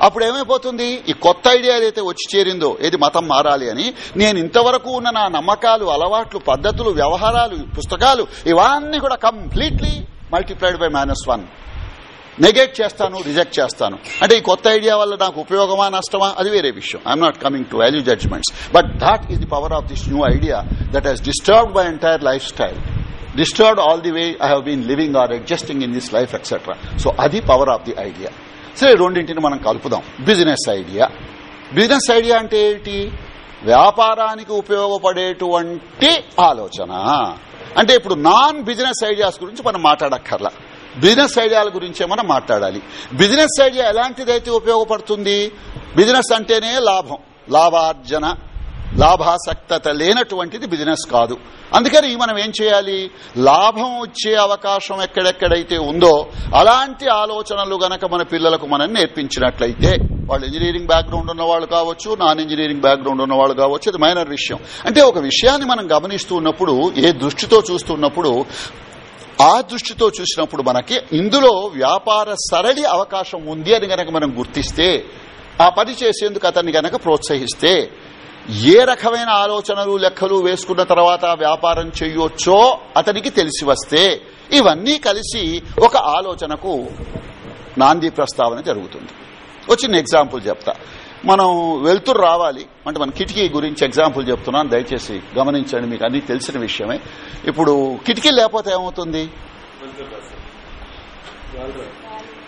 అప్పుడు ఏమైపోతుంది ఈ కొత్త ఐడియా ఏదైతే వచ్చి చేరిందో ఏది మతం మారాలి అని నేను ఇంతవరకు ఉన్న నా నమ్మకాలు అలవాట్లు పద్ధతులు వ్యవహారాలు పుస్తకాలు ఇవన్నీ కూడా completely multiplied by minus one. Negate చేస్తాను రిజెక్ట్ చేస్తాను. అంటే ఈ కొత్త ఐడియా వల్ల నాకు ఉపయోగమా నష్టమా అది వేరే విషయం. I'm not coming to value judgements but that is the power of this new idea that he's disturbed my entire life style disturbed all the way I have been living or adjusting in this life etcetera so అది power of the idea సరే రెండింటిని మనం కలుపుదాం. Business idea business idea అంటే ఏంటి? వ్యాపారానికి ఉపయోగపడేటువంటి ఆలోచన. అంటే ఇప్పుడు నాన్ బిజినెస్ ఐడియాస్ గురించి మనం మాట్లాడక్కర్లా. బిజినెస్ ఐడియాల గురించే మనం మాట్లాడాలి. బిజినెస్ ఐడియా ఎలాంటిదైతే ఉపయోగపడుతుంది? బిజినెస్ అంటేనే లాభం. లాభార్జన. లాభాసక్తత లేనటువంటిది బిజినెస్ కాదు. అందుకని మనం ఏం చేయాలి? లాభం వచ్చే అవకాశం ఎక్కడెక్కడైతే ఉందో అలాంటి ఆలోచనలు గనక మన పిల్లలకు మనం నేర్పించినట్లయితే వాళ్ళు ఇంజనీరింగ్ బ్యాక్గ్రౌండ్ ఉన్న వాళ్ళు కావచ్చు నాన్ ఇంజనీరింగ్ బ్యాక్గ్రౌండ్ ఉన్న వాళ్ళు కావచ్చు అది మైనర్ విషయం. అంటే ఒక విషయాన్ని మనం గమనిస్తూ ఉన్నప్పుడు ఏ దృష్టితో చూస్తున్నప్పుడు ఆ దృష్టితో చూసినప్పుడు మనకి ఇందులో వ్యాపార సరళి అవకాశం ఉంది అని గనక మనం గుర్తిస్తే ఆ పని చేసేందుకు అతన్ని గనక ప్రోత్సహిస్తే ఏ రకమైన ఆలోచనలు లెక్కలు వేసుకున్న తర్వాత వ్యాపారం చేయొచ్చో అతనికి తెలిసి వస్తే ఇవన్నీ కలిసి ఒక ఆలోచనకు నాంది ప్రస్తావన జరుగుతుంది. చిన్న ఎగ్జాంపుల్ చెప్తా. మనం వెళ్తురు రావాలి అంటే మన కిటికీ గురించి ఎగ్జాంపుల్ చెప్తున్నాను. దయచేసి గమనించండి మీకు అన్ని తెలిసిన విషయమే. ఇప్పుడు కిటికీ లేకపోతే ఏమవుతుంది?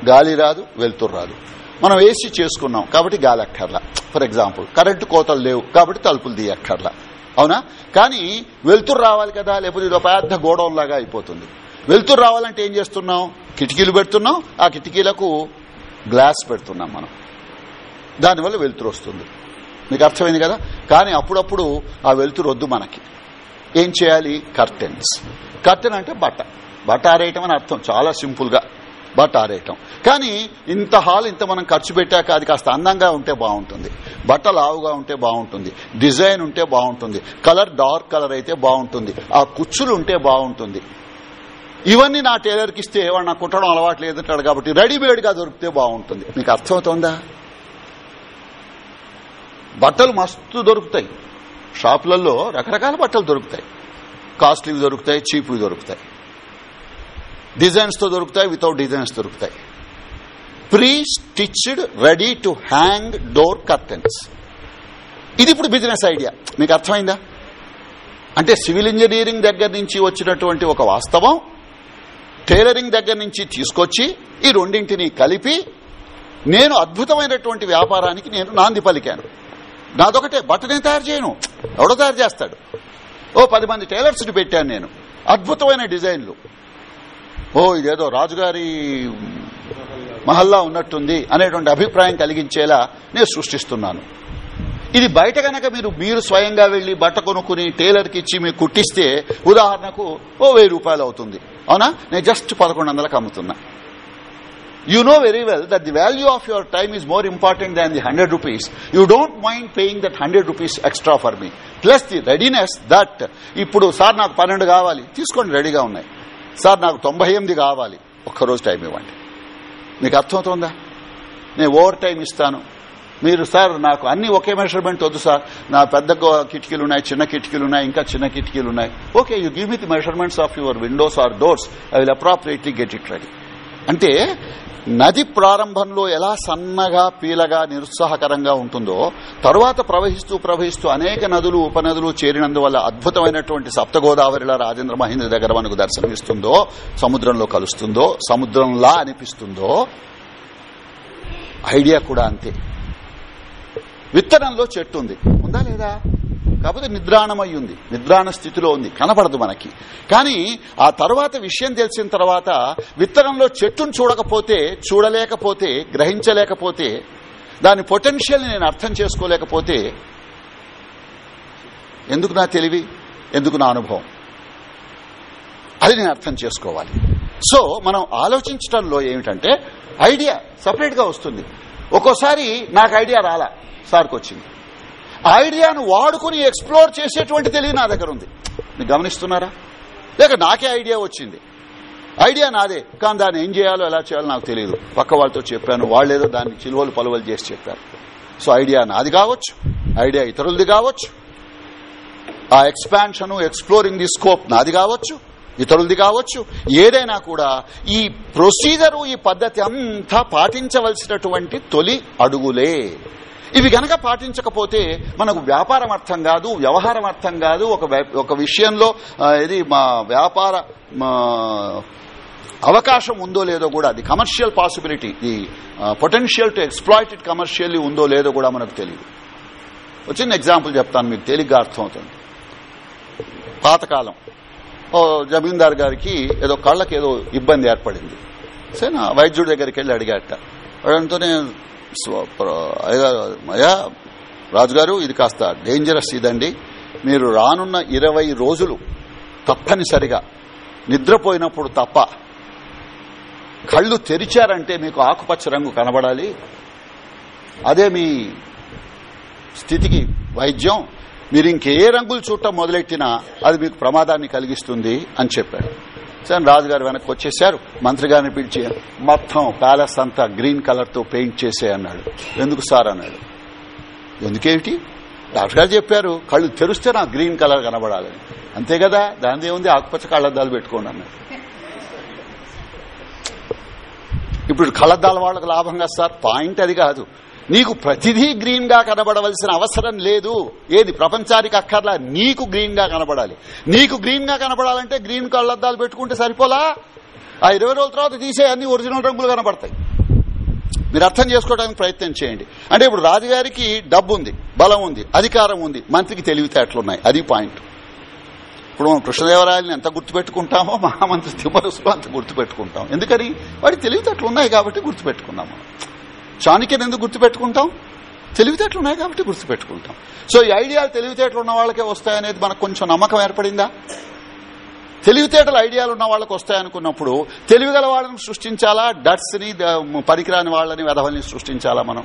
గాలి రాదు వెళ్తురు రాదు. మనం ఏసీ చేసుకున్నాం కాబట్టి గాలి అక్కర్లా ఫర్ ఎగ్జాంపుల్ కరెంటు కోతలు లేవు కాబట్టి తలుపులు తీయక్కర్లా. అవునా? కానీ వెళ్తురు రావాలి కదా లేకపోతే ఇది ఒక పెద్ద గోడౌన్లాగా అయిపోతుంది. వెళ్తురు రావాలంటే ఏం చేస్తున్నాం? కిటికీలు పెడుతున్నాం. ఆ కిటికీలకు గ్లాస్ పెడుతున్నాం మనం. దానివల్ల వెలుతురు వస్తుంది. మీకు అర్థమైంది కదా? కానీ అప్పుడప్పుడు ఆ వెలుతురు వద్దు మనకి. ఏం చేయాలి? కర్టెన్స్. కర్టెన్ అంటే బట్ట. బట్ట ఆరేయటం అని అర్థం. చాలా సింపుల్గా బట్ట ఆరేయటం. కానీ ఇంత హాల్ ఇంత మనం ఖర్చు పెట్టాక అది కాస్త అందంగా ఉంటే బాగుంటుంది. బట్ట లావుగా ఉంటే బాగుంటుంది. డిజైన్ ఉంటే బాగుంటుంది. కలర్ డార్క్ కలర్ అయితే బాగుంటుంది. ఆ కుచ్చులు ఉంటే బాగుంటుంది. ఇవన్నీ నా టైలర్కి ఇస్తే వాడు నాకు కుట్టడం అలవాటు లేదంటాడు కాబట్టి రెడీమేడ్గా దొరికితే బాగుంటుంది. మీకు అర్థమవుతోందా? బట్టలు మస్తు దొరుకుతాయి. షాపులలో రకరకాల బట్టలు దొరుకుతాయి. కాస్ట్లీవి దొరుకుతాయి చీప్వి దొరుకుతాయి. డిజైన్స్తో దొరుకుతాయి వితౌట్ డిజైన్స్ దొరుకుతాయి. Pre stitched ready to hang door curtains ఇది ఇప్పుడు బిజినెస్ ఐడియా మీకు అర్థమైందా? అంటే సివిల్ ఇంజనీరింగ్ దగ్గర నుంచి వచ్చినటువంటి ఒక వాస్తవం టైలరింగ్ దగ్గర నుంచి తీసుకొచ్చి ఈ రెండింటిని కలిపి నేను అద్భుతమైనటువంటి వ్యాపారానికి నేను నాంది పలికాను. నాదొకటే బట్ట నేను తయారు చేయను. ఎవడో తయారు చేస్తాడు. ఓ పది మంది టైలర్స్ని పెట్టాను నేను. అద్భుతమైన డిజైన్లు. ఓ ఇదేదో రాజుగారి మహల్లా ఉన్నట్టుంది అనేటువంటి అభిప్రాయం కలిగించేలా నేను సృష్టిస్తున్నాను. ఇది బయట గనక మీరు మీరు స్వయంగా వెళ్ళి బట్ట కొనుక్కుని టైలర్కి ఇచ్చి మీరు కుట్టిస్తే ఉదాహరణకు ఓ వెయ్యి రూపాయలు అవుతుంది. అవునా? నేను జస్ట్ పదకొండు వందలకు అమ్ముతున్నా. You know very well that the value of your time is more important than the 100 rupees. You don't mind paying that 100 rupees extra for me. Plus the readiness that ఇప్పుడు సార్ నాకు పన్నెండు కావాలి. తీసుకోండి రెడీగా ఉన్నాయి. సార్ నాకు తొంభై ఎనిమిది కావాలి. ఒక్కరోజు టైం ఇవ్వండి. మీకు అర్థమవుతుందా? నేను ఓవర్ టైం ఇస్తాను. మీరు సార్ నాకు అన్ని ఒకే మెజర్మెంట్ వద్దు సార్. నా పెద్ద కిటికీలు ఉన్నాయి చిన్న కిటికీలు ఉన్నాయి ఇంకా చిన్న కిటికీలు ఉన్నాయి okay you give me the measurements of your windows or doors I will appropriately get it ready అంటే నది ప్రారంభంలో ఎలా సన్నగా పీలగా నిరుత్సాహకరంగా ఉంటుందో తరువాత ప్రవహిస్తూ ప్రవహిస్తూ అనేక నదులు ఉపనదులు చేరినందువల్ల అద్భుతమైనటువంటి సప్తగోదావరిలా రాజేంద్ర మహేంద్ర దగ్గర మనకు దర్శనమిస్తుందో సముద్రంలో కలుస్తుందో సముద్రంలా అనిపిస్తుందో ఐడియా కూడా అంతే. విత్తనంలో చెట్టు ఉంది. ఉందా లేదా? కాకపోతే నిద్రాణమై ఉంది నిద్రాణ స్థితిలో ఉంది. కనపడదు మనకి. కానీ ఆ తర్వాత విషయం తెలిసిన తర్వాత విత్తనంలో చెట్టును చూడకపోతే చూడలేకపోతే గ్రహించలేకపోతే దాని పొటెన్షియల్ నేను అర్థం చేసుకోలేకపోతే ఎందుకు నా తెలివి? ఎందుకు నా అనుభవం? అది నేను అర్థం చేసుకోవాలి. సో మనం ఆలోచించడంలో ఏమిటంటే ఐడియా సపరేట్గా వస్తుంది. ఒక్కోసారి నాకు ఐడియా రాలా. సార్కి వచ్చింది ఐడియాను వాడుకుని ఎక్స్ప్లోర్ చేసేటువంటి తెలివి నా దగ్గర ఉంది. మీరు గమనిస్తున్నారా? లేక నాకే ఐడియా వచ్చింది. ఐడియా నాదే. కానీ దాన్ని ఏం చేయాలో ఎలా చేయాలో నాకు తెలియదు. పక్క వాళ్ళతో చెప్పాను. వాళ్ళేదో దాన్ని చిలువలు పలువలు చేసి చెప్పారు. సో ఐడియా నాది కావచ్చు. ఐడియా ఇతరులది కావచ్చు. ఆ ఎక్స్పాన్షన్ ఎక్స్ప్లోరింగ్ ది స్కోప్ నాది కావచ్చు. ఇతరులది కావచ్చు. ఏదైనా కూడా ఈ ప్రొసీజరు ఈ పద్ధతి అంతా పాటించవలసినటువంటి తొలి అడుగులే. ఇవి గనక పాటించకపోతే మనకు వ్యాపారం అర్థం కాదు వ్యవహారం అర్థం కాదు. ఒక వ్య- ఒక విషయంలో ఇది మా వ్యాపార మా, అవకాశం ఉందో లేదో కూడా అది commercial possibility the potential to exploit it commercially ఉందో లేదో కూడా మనకు తెలియదు. చిన్న ఎగ్జాంపుల్ చెప్తాను మీకు తేలిగ్గా అర్థమవుతుంది. పాతకాలం. ఓ జమీందార్ గారికి ఏదో కళ్ళకి ఏదో ఇబ్బంది ఏర్పడింది. సరేనా? వైద్యుడి దగ్గరికి వెళ్ళి అడిగాట. అడంతోనే అయ్యా రాజుగారు ఇది కాస్త డేంజరస్ ఇదండి. మీరు రానున్న ఇరవై రోజులు తప్పనిసరిగా నిద్రపోయినప్పుడు తప్ప కళ్ళు తెరిచారంటే మీకు ఆకుపచ్చ రంగు కనబడాలి. అదే మీ స్థితికి వైద్యం. మీరు ఇంకే రంగులు చూడటం మొదలెట్టినా అది మీకు ప్రమాదాన్ని కలిగిస్తుంది అని చెప్పాడు. సరే రాజుగారు వెనక్కి వచ్చేశారు. మంత్రి గారిని పిలిచి మొత్తం ప్యాలెస్ అంతా గ్రీన్ కలర్తో పెయింట్ చేసే అన్నాడు. ఎందుకు సార్? అన్నాడు. ఎందుకేమిటి? డాక్టర్ గారు చెప్పారు కళ్ళు తెరిస్తే నాకు గ్రీన్ కలర్ కనబడాలని. అంతే కదా? దాని ఏముంది ఆకుపచ్చ కళ్ళద్దాలు పెట్టుకోండి అన్నాడు. ఇప్పుడు కళ్ళద్దాల వాళ్ళకు లాభం కదా సార్? పాయింట్ అది కాదు. నీకు ప్రతిదీ గ్రీన్గా కనబడవలసిన అవసరం లేదు. ఏది ప్రపంచానికి అక్కర్లా నీకు గ్రీన్గా కనబడాలి. నీకు గ్రీన్గా కనబడాలంటే గ్రీన్ కళ్ళద్దాలు పెట్టుకుంటే సరిపోలా? ఆ ఇరవై రోజుల తర్వాత తీసే అన్ని ఒరిజినల్ రంగులు కనబడతాయి. మీరు అర్థం చేసుకోవడానికి ప్రయత్నం చేయండి. అంటే ఇప్పుడు రాజుగారికి డబ్బు ఉంది బలం ఉంది అధికారం ఉంది మంత్రికి తెలివితేటలున్నాయి. అది పాయింట్. ఇప్పుడు మనం కృష్ణదేవరాయలని ఎంత గుర్తుపెట్టుకుంటామో మహామంత్రి తిమ్మరసులు అంత గుర్తుపెట్టుకుంటాం. ఎందుకని? వాడి తెలివితేటలు ఉన్నాయి కాబట్టి గుర్తుపెట్టుకున్నాం మనం. చాణక్యం ఎందుకు గుర్తుపెట్టుకుంటాం? తెలివితేటలు ఉన్నాయి కాబట్టి గుర్తుపెట్టుకుంటాం. సో ఈ ఐడియాలు తెలివితేటలు ఉన్న వాళ్ళకే వస్తాయనేది మనకు కొంచెం నమ్మకం ఏర్పడిందా? తెలివితేటలు ఐడియాలు ఉన్న వాళ్ళకి వస్తాయనుకున్నప్పుడు తెలివిగల వాళ్ళని సృష్టించాలా? డట్స్ని పనికిరాని వాళ్ళని వెధవల్ని సృష్టించాలా మనం?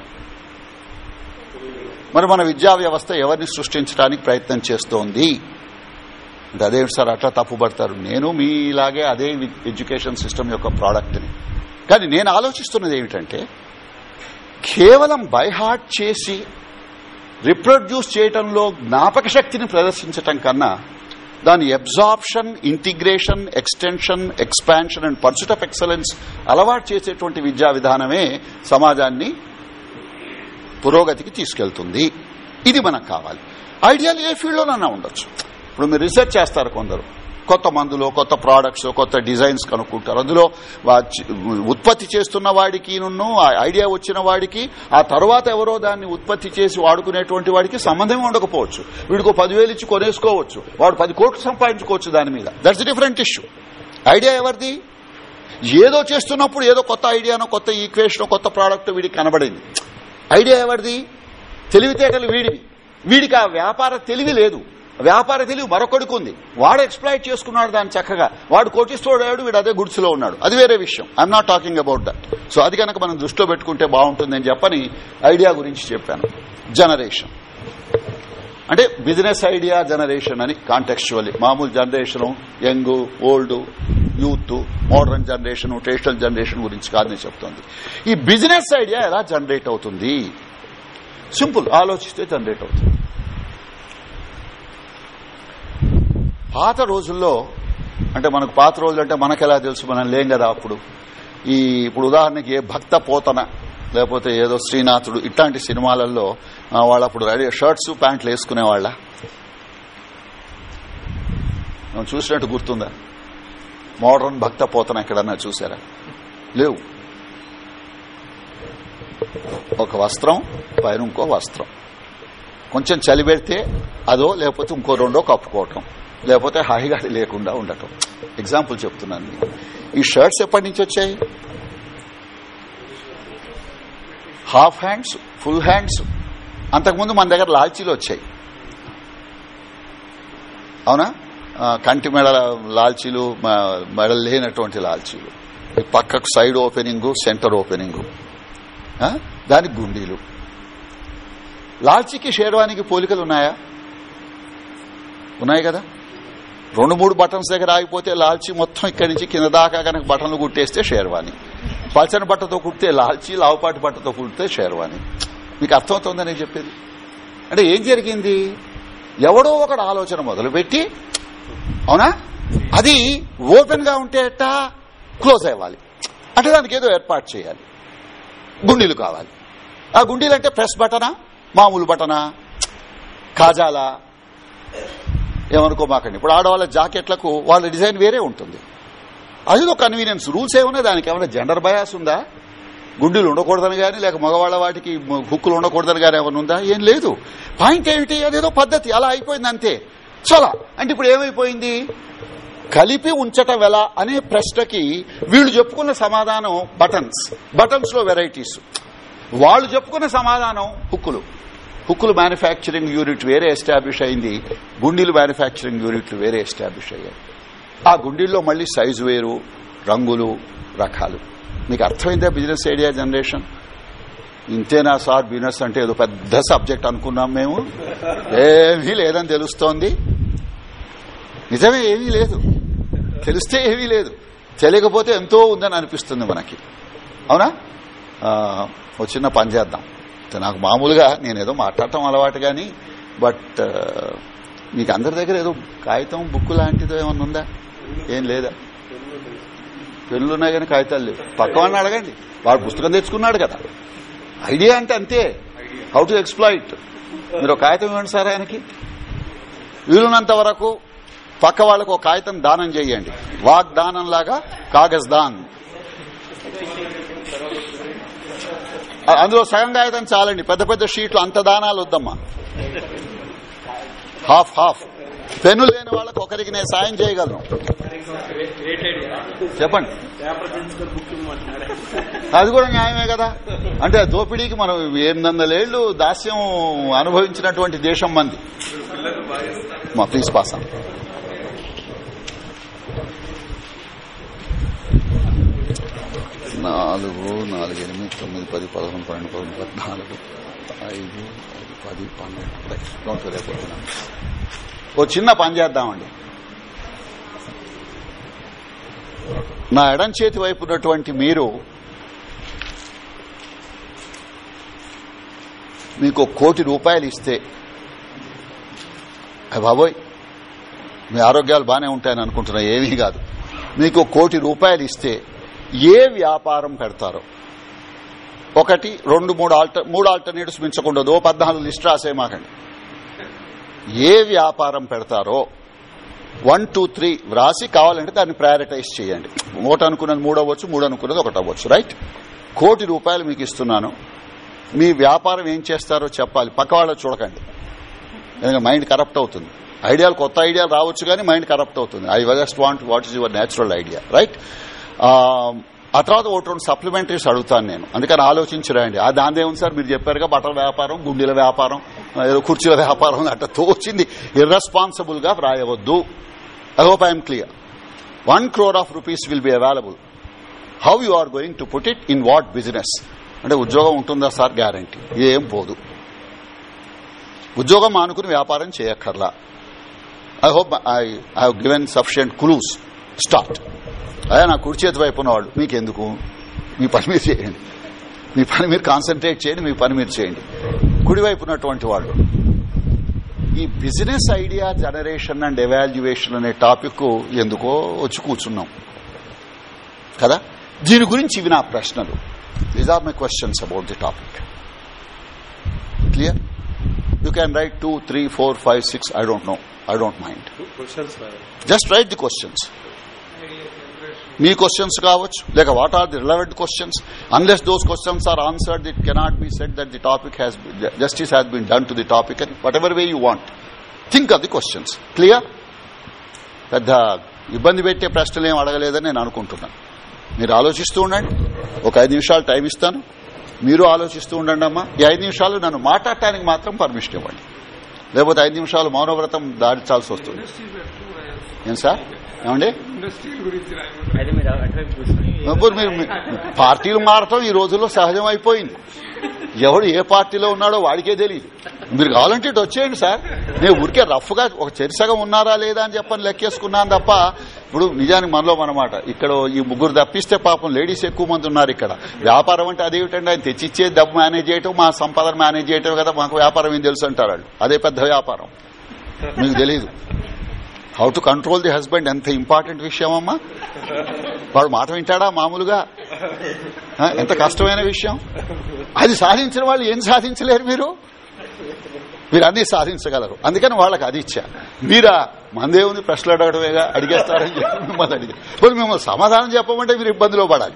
మరి మన విద్యా వ్యవస్థ ఎవరిని సృష్టించడానికి ప్రయత్నం చేస్తోంది? అంటే అదేమిటి సార్ అట్లా తప్పుపడతారు నేను మీలాగే అదే వి- ఎడ్యుకేషన్ సిస్టమ్ యొక్క ప్రోడక్ట్ని. కానీ నేను ఆలోచిస్తున్నది ఏమిటంటే కేవలం బైహార్ట్ చేసి రిప్రొడ్యూస్ చేయటంలో జ్ఞాపక శక్తిని ప్రదర్శించటం కన్నా దాని absorption integration extension expansion and pursuit of excellence అలవాటు చేసేటువంటి విద్యా విధానమే సమాజాన్ని పురోగతికి తీసుకెళ్తుంది. ఇది మనకు కావాలి. ఐడియాలు ఏ ఫీల్డ్లోనైనా ఉండొచ్చు. ఇప్పుడు మీరు రీసెర్చ్ చేస్తారు కొందరు. కొత్త మందులో కొత్త ప్రోడక్ట్స్ కొత్త డిజైన్స్ కనుక్కుంటారు. అందులో ఉత్పత్తి చేస్తున్న వాడికి ఆ ఐడియా వచ్చిన వాడికి ఆ తర్వాత ఎవరో దాన్ని ఉత్పత్తి చేసి వాడుకునేటువంటి వాడికి సంబంధమే ఉండకపోవచ్చు. వీడికి పదివేలు ఇచ్చి కొనేసుకోవచ్చు. వాడు పది కోట్లు సంపాదించుకోవచ్చు దాని మీద. దట్స్ డిఫరెంట్ ఇష్యూ ఐడియా ఎవరిది? ఏదో చేస్తున్నప్పుడు ఏదో కొత్త ఐడియానో కొత్త ఈక్వేషన్ కొత్త ప్రోడక్ట్ వీడికి కనబడింది. ఐడియా ఎవరిది? తెలివితేటలు వీడివి. వీడికి ఆ వ్యాపార తెలివి లేదు. వ్యాపార తెలివి మరొకడికి ఉంది. వాడు ఎక్స్ప్లాయిట్ చేసుకున్నాడు దాన్ని చక్కగా. వాడు కోటిస్తోడాడు వీడు అదే గుడ్స్లో ఉన్నాడు. అది వేరే విషయం. I'm not talking about that so అది కనుక మనం దృష్టిలో పెట్టుకుంటే బాగుంటుందని చెప్పని ఐడియా గురించి చెప్పాను. జనరేషన్ అంటే బిజినెస్ ఐడియా జనరేషన్ అని కాంటెక్చువల్లీ మామూలు generation young old youth modern generation traditional generation గురించి కాదని చెప్తోంది. ఈ బిజినెస్ ఐడియా ఎలా జనరేట్ అవుతుంది? సింపుల్ ఆలోచిస్తే జనరేట్ అవుతుంది. పాత రోజుల్లో అంటే మనకు పాత రోజులు అంటే మనకెలా తెలుసు? మనం లేం కదా అప్పుడు. ఈ ఇప్పుడు ఉదాహరణకి ఏ భక్త పోతన లేకపోతే ఏదో శ్రీనాథుడు ఇట్లాంటి సినిమాలలో వాళ్ళు అప్పుడు రెడీ షర్ట్స్ ప్యాంట్లు వేసుకునేవాళ్ళ? మనం చూసినట్టు గుర్తుందా? మోడర్న్ భక్త పోతన ఎక్కడన్నా చూసారా? లేవు. ఒక వస్త్రం పైన ఇంకో వస్త్రం. కొంచెం చలి పెడితే అదో లేకపోతే ఇంకో రెండో కప్పుకోవటం. లేకపోతే హాయిగా లేకుండా ఉండటం. ఎగ్జాంపుల్ చెప్తున్నాను. ఈ షర్ట్స్ ఎప్పటి నుంచి వచ్చాయి? హాఫ్ హ్యాండ్స్ ఫుల్ హ్యాండ్స్ అంతకుముందు మన దగ్గర లాల్చీలు వచ్చాయి. అవునా? కంటి మెడ లాల్చీలు మెడలు లేనటువంటి లాల్చీలు. ఈ పక్కకు సైడ్ ఓపెనింగ్ సెంటర్ ఓపెనింగ్ దానికి గుండీలు. లాల్చీకి షేర్వానికి పోలికలు ఉన్నాయా? ఉన్నాయి కదా? రెండు మూడు బటన్స్ దగ్గర ఆగిపోతే లాల్చీ మొత్తం ఇక్కడి నుంచి కింద దాకా కనుక బటన్లు కుట్టేస్తే షేర్వాణి. పల్చని బట్టతో కుడితే లాల్చీ లావుపాటి బట్టతో కుడితే షేర్వాణి. మీకు అర్థమవుతుందని నేను చెప్పేది? అంటే ఏం జరిగింది? ఎవడో ఒకడు ఆలోచన మొదలుపెట్టి అవునా? అది ఓపెన్గా ఉంటే క్లోజ్ అవ్వాలి. అంటే దానికి ఏదో ఏర్పాటు చేయాలి. గుండీలు కావాలి. ఆ గుండీలు అంటే ప్రెస్ బటనా? మామూలు బటనా? కాజాలా ఏమనుకోమాకండి. ఇప్పుడు ఆడవాళ్ళ జాకెట్లకు వాళ్ళ డిజైన్ వేరే ఉంటుంది. అది ఒక కన్వీనియన్స్ రూల్స్ ఏమన్నా దానికి ఏమైనా జెండర్ బయాస్ ఉందా? గుండీలు ఉండకూడదని కానీ లేక మగవాళ్ళ వాటికి హుక్కులు ఉండకూడదని కానీ ఏమైనా ఉందా? ఏం లేదు. పాయింట్ ఏమిటి? అదేదో పద్ధతి. అలా అయిపోయింది అంతే. చాలా. అంటే ఇప్పుడు ఏమైపోయింది? కలిపి ఉంచటం ఎలా అనే ప్రశ్నకి వీళ్ళు చెప్పుకున్న సమాధానం బటన్స్. బటన్స్లో వెరైటీస్ వాళ్ళు చెప్పుకున్న సమాధానం హుక్కులు హుక్కులు మ్యానుఫ్యాక్చరింగ్ యూనిట్ వేరే ఎస్టాబ్లిష్ అయింది గుండీలు మ్యానుఫ్యాక్చరింగ్ యూనిట్లు వేరే ఎస్టాబ్లిష్ అయ్యాయి. ఆ గుండీల్లో మళ్ళీ సైజు వేరు రంగులు రకాలు. మీకు అర్థమైందా బిజినెస్ ఐడియా జనరేషన్? ఇంతేనా సార్ బిజినెస్ అంటే ఏదో పెద్ద సబ్జెక్ట్ అనుకున్నాం మేము. ఏమీ లేదని తెలుస్తోంది. నిజమే ఏమీ లేదు. తెలిస్తే ఏమీ లేదు. తెలియకపోతే ఎంతో ఉందని అనిపిస్తుంది మనకి. అవునా? ఒక చిన్న పని చేద్దాం. నాకు మామూలుగా నేనేదో మాట్లాడటం అలవాటు కానీ బట్ మీకు అందరి దగ్గర ఏదో కాగితం బుక్ లాంటిదో ఏమన్నా ఉందా? ఏం లేదా? పెన్నులున్నాయి కానీ కాగితాలు లేవు. పక్కవాడిని అడగండి. వాడు పుస్తకం తెచ్చుకున్నాడు కదా. ఐడియా అంటే అంతే. హౌ టు ఎక్స్ప్లాయిట్ మీరు ఒక కాగితం ఇవ్వండి సార్ ఆయనకి. వీలున్నంత వరకు పక్క వాళ్ళకు ఒక కాగితం దానం చేయండి. వాగ్దానం లాగా కాగజ్ దాన్. అందులో సగం కాగితం చాలండి. పెద్ద పెద్ద షీట్లు అంత దానాలు వద్దమ్మా. Half half. పెన్ను లేని వాళ్ళకు ఒకరికి నేను సాయం చేయగలను. చెప్పండి. అది కూడా న్యాయమే కదా? అంటే దోపిడీకి మనం ఎనిమిది దాస్యం అనుభవించినటువంటి దేశం మంది. మా ప్లీజ్ పాస్ ఆన్. నాలుగు నాలుగు ఎనిమిది తొమ్మిది పది పదకొండు పన్నెండు పదకొండు పద్నాలుగు ఐదు ఐదు పది. పన్నెండు డోంట్ ఓ చిన్న పని చేద్దామండి. నా ఎడం చేతి వైపు ఉన్నటువంటి మీరు మీకు కోటి రూపాయలు ఇస్తే బాబోయ్ మీ ఆరోగ్యాలు బాగానే ఉంటాయని అనుకుంటున్నా ఏమీ కాదు. మీకు కోటి రూపాయలు ఇస్తే ఏ వ్యాపారం పెడతారో. ఒకటి రెండు మూడు ఆల్టర్ మూడు ఆల్టర్నేటివ్స్ మించకూడదు. ఓ పద్నాలుగు లిస్ట్ రాసేమాకండి ఏ వ్యాపారం పెడతారో వన్ టూ త్రీ వ్రాసి కావాలంటే దాన్ని ప్రయారిటైజ్ చేయండి. ఒకటి అనుకున్నది మూడు అవ్వచ్చు మూడు అనుకున్నది ఒకటి అవ్వచ్చు రైట్ కోటి రూపాయలు మీకు ఇస్తున్నాను. మీ వ్యాపారం ఏం చేస్తారో చెప్పాలి. పక్కవాళ్ళ చూడకండి. ఎందుకంటే మైండ్ కరప్ట్ అవుతుంది. ఐడియాలు కొత్త ఐడియాలు రావచ్చు కానీ మైండ్ కరప్ట్ అవుతుంది. I just want what is your natural idea right ఆ తర్వాత ఒకటి రెండు సప్లిమెంటరీస్ అడుగుతాను నేను. అందుకని ఆలోచించి రాయండి ఆ దాని ఏముంది సార్? మీరు చెప్పారుగా బట్టల వ్యాపారం గుండెల వ్యాపారం ఏదో కుర్చీల వ్యాపారం అట్లా తోచింది. ఇర్రెస్పాన్సిబుల్గా వ్రాయవద్దు. I hope I'm clear. One crore of rupees will be available how you are going to put it in what business అంటే ఉద్యోగం ఉంటుందా సార్? గ్యారంటీ ఏం పోదు. ఉద్యోగం మానుకుని వ్యాపారం చేయక్కర్లా. I hope I have given sufficient clues start అదే నా కుడి చేతి వైపు ఉన్నవాళ్ళు మీకెందుకు? మీ పని మీరు చేయండి. మీ పని మీరు కాన్సన్ట్రేట్ చేయండి మీ పని మీరు చేయండి. కుడివైపు ఉన్నటువంటి వాళ్ళు ఈ business idea generation and evaluation అనే టాపిక్ ఎందుకో వచ్చి కూర్చున్నాం. కదా? దీని గురించి ఇవి నా ప్రశ్నలు. These are my questions about the topic clear you can write two three four five six I don't know I don't mind just write the questions me questions కావచ్చు లేక what are the relevant questions unless those questions are answered it cannot be set that the topic has justice has been done to the topic and whatever way you want think of the questions clear పెద్ద ఇబ్బంది పెట్టే ప్రశ్నలు ఏం అడగలేదని నేను అనుకుంటున్నాను. మీరు ఆలోచిస్తూ ఉండండి. ఒక ఐదు నిమిషాలు టైం ఇస్తాను. మీరు ఆలోచిస్తూ ఉండండి అమ్మా. ఈ ఐదు నిమిషాలు నన్ను మాట్లాడటానికి మాత్రం పర్మిషన్ ఇవ్వండి. లేకపోతే ఐదు నిమిషాలు మౌనవ్రతం దాడించాల్సి వస్తుంది. ఏం సార్? ఏమండి? మీరు ఇప్పుడు పార్టీలు మారటం ఈ రోజుల్లో సహజం అయిపోయింది. ఎవడు ఏ పార్టీలో ఉన్నాడో వాడికే తెలియదు మీరు కావాలంటే ఇటు వచ్చేయండి సార్. నేను ఊరికే రఫ్గా ఒక చరిసగం ఉన్నారా లేదా అని చెప్పని లెక్కేసుకున్నాను తప్ప ఇప్పుడు నిజానికి మనలో మనమాట. ఇక్కడ ఈ ముగ్గురు తప్పిస్తే పాపం లేడీస్ ఎక్కువ మంది ఉన్నారు ఇక్కడ. వ్యాపారం అంటే అదేమిటండి? ఆయన తెచ్చిచ్చే డబ్బు మేనేజ్ చేయటం మా సంపదన మేనేజ్ చేయటం కదా మాకు వ్యాపారం ఏం తెలుసు అంటారు వాళ్ళు. అదే పెద్ద వ్యాపారం. మీకు తెలియదు how to control the husband ఎంత ఇంపార్టెంట్ విషయం అమ్మా వాడు మాట వింటాడా మామూలుగా? ఎంత కష్టమైన విషయం? అది సాధించిన వాళ్ళు ఏం సాధించలేరు మీరు? మీరు అన్ని సాధించగలరు. అందుకని వాళ్ళకి అది ఇచ్చా. మీరా మందే ఉంది ప్రశ్నలు అడగడమేగా? అడిగేస్తారని చెప్పి మిమ్మల్ని అడిగా. ఇప్పుడు మిమ్మల్ని సమాధానం చెప్పమంటే మీరు ఇబ్బందిలో పడాలి.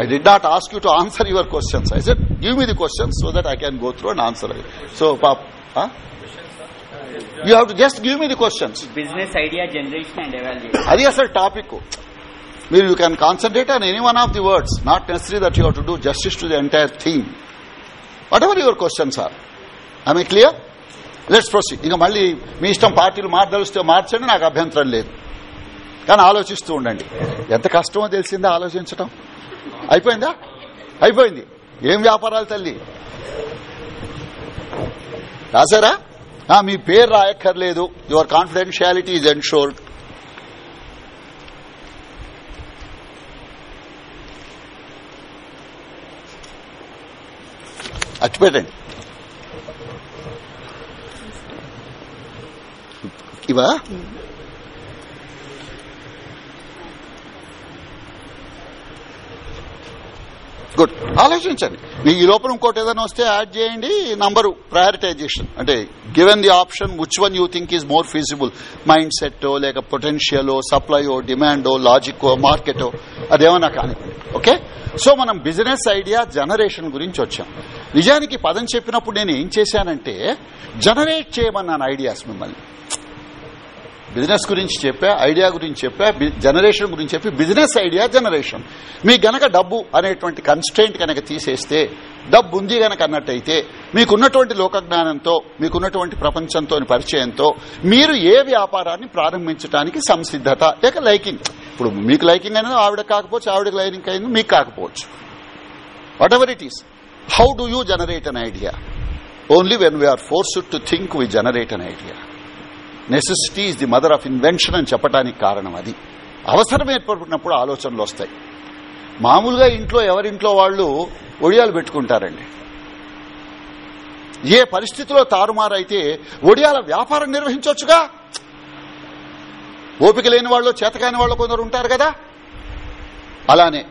I did not ask you to answer your questions I set give me the questions so that I can go through and answer so pop you have to just give me the questions business idea generation and evaluation అది అసలు topic మీరు you can concentrate on any one of the words not necessary that you to do justice to the entire theme whatever your questions are I me clear let's proceed ఇంకా మళ్ళీ మీ ఇష్టం పార్టీలు మార్చదలిస్తే మార్చండి నాకు అభ్యంతరం లేదు. కానీ ఆలోచిస్తూ ఉండండి. ఎంత కష్టమో తెలిసిందా ఆలోచించటం? అయిపోయిందా? అయిపోయింది. ఏం వ్యాపారాలు తల్లి? రాశారా? ఆ, మీ పేరు రాయక్కర్లేదు. యువర్ కాన్ఫిడెన్షియాలిటీ ఈజ్ ఎన్షోర్డ్ అట్టి ఇవా? గుడ్ ఆలోచించండి. ఈ లోపల ఇంకోటి ఏదైనా వస్తే యాడ్ చేయండి నంబరు ప్రయారిటైజేషన్ అంటే given the option which one you think is more feasible mind set లేక పొటెన్షియల్ సప్లయో డిమాండో లాజిక్ మార్కెటో అదేమన్నా కానీ ఓకే? సో మనం బిజినెస్ ఐడియా జనరేషన్ గురించి వచ్చాం. నిజానికి పదం చెప్పినప్పుడు నేను ఏం చేశానంటే జనరేట్ చేయమన్నాను ఐడియాస్ మిమ్మల్ని. బిజినెస్ గురించి చెప్పా ఐడియా గురించి చెప్పా జనరేషన్ గురించి చెప్పి బిజినెస్ ఐడియా జనరేషన్. మీ గనక డబ్బు అనేటువంటి కన్స్టెంట్ కనుక తీసేస్తే డబ్బు ఉంది గనక అన్నట్టయితే మీకున్నటువంటి లోకజ్ఞానంతో మీకున్నటువంటి ప్రపంచంతో పరిచయంతో మీరు ఏ వ్యాపారాన్ని ప్రారంభించడానికి సంసిద్ధత లేక లైకింగ్ ఇప్పుడు మీకు లైకింగ్ అయినా ఆవిడ కాకపోవచ్చు ఆవిడకి లైకింగ్ అయినా మీకు కాకపోవచ్చు. Whatever it is how do you generate an idea only when we are forced to think we generate an idea necessity is the mother of invention అని చెప్పడానికి కారణం అది. అవసరం ఏర్పడినప్పుడు ఆలోచనలు వస్తాయి. మామూలుగా ఇంట్లో ఎవరింట్లో వాళ్ళు ఒడియాలు పెట్టుకుంటారండి. ఏ పరిస్థితిలో తారుమారైతే ఒడియాల వ్యాపారం నిర్వహించవచ్చుగా ఓపిక లేని వాళ్ళు చేతకాని వాళ్ళు కొందరు ఉంటారు కదా? అలానే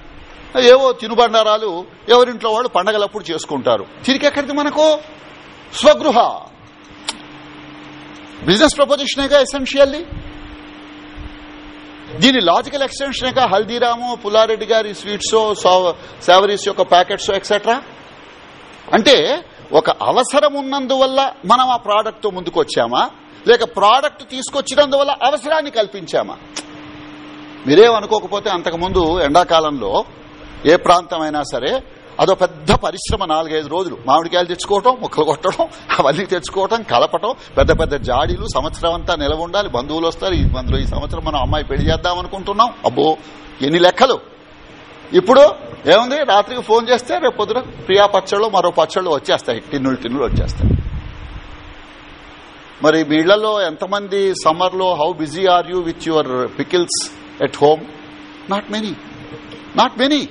ఏవో తినుబండారాలు ఎవరింట్లో వాళ్ళు పండగలప్పుడు చేసుకుంటారు. తిరిగి ఎక్కడిది మనకు? స్వగృహ. బిజినెస్ ప్రపోజిషనేగా ఎసెన్షియల్లీ దీని లాజికల్ ఎక్స్టెన్షనేగా హల్దీరాము పుల్లారెడ్డి గారి స్వీట్స్ సావరీస్ యొక్క ప్యాకెట్స్ ఎక్సెట్రా అంటే ఒక అవసరం ఉన్నందువల్ల మనం ఆ ప్రోడక్ట్ ముందుకు వచ్చామా లేక ప్రోడక్ట్ తీసుకొచ్చినందువల్ల అవసరాన్ని కల్పించామా మీరేమనుకోకపోతే అంతకుముందు ఎండాకాలంలో ఏ ప్రాంతమైనా సరే అదో పెద్ద పరిశ్రమ నాలుగైదు రోజులు. మామిడికాయలు తెచ్చుకోవటం ముక్కలు కొట్టడం అవన్నీ తెచ్చుకోవటం కలపటం పెద్ద పెద్ద జాడీలు సంవత్సరం అంతా నిలవ ఉండాలి. బంధువులు వస్తారు ఈ అందులో ఈ సంవత్సరం మనం అమ్మాయి పెళ్ళి చేద్దాం అనుకుంటున్నాం. అబ్బో ఎన్ని లెక్కలు. ఇప్పుడు ఏముంది? రాత్రికి ఫోన్ చేస్తే రేపు పొద్దున ప్రియా పచ్చళ్ళు మరో పచ్చళ్ళు వచ్చేస్తాయి. టిన్నులు టిన్నులు వచ్చేస్తాయి. మరి మీ ఇళ్ళలో ఎంతమంది సమ్మర్లో how busy are you with your pickles at home? Not many. Not many.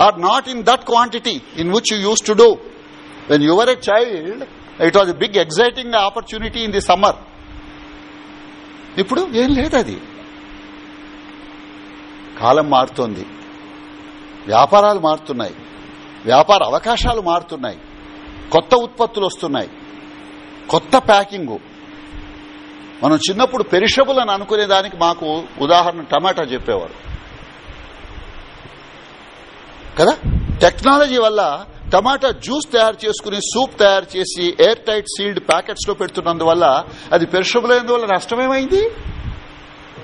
Or not in that quantity in which you used to do when your a child it was a big exciting opportunity in the summer ఇప్పుడు ఏం లేదు అది. కాలం మారుతోంది. వ్యాపారాలు మారుతున్నాయి. వ్యాపార అవకాశాలు మారుతున్నాయి. కొత్త ఉత్పత్తులు వస్తున్నాయి. కొత్త ప్యాకింగు. మనం చిన్నప్పుడు పెరిషబుల్ అని అనుకునే దానికి మాకు ఉదాహరణ టమాటా చెప్పేవారు. కదా? టెక్నాలజీ వల్ల టమాటా జ్యూస్ తయారు చేసుకుని సూప్ తయారు చేసి ఎయిర్ టైట్ సీల్డ్ ప్యాకెట్స్లో పెడుతున్నందువల్ల అది పెరిషబుల్ అయినందువల్ల నష్టమేమైంది?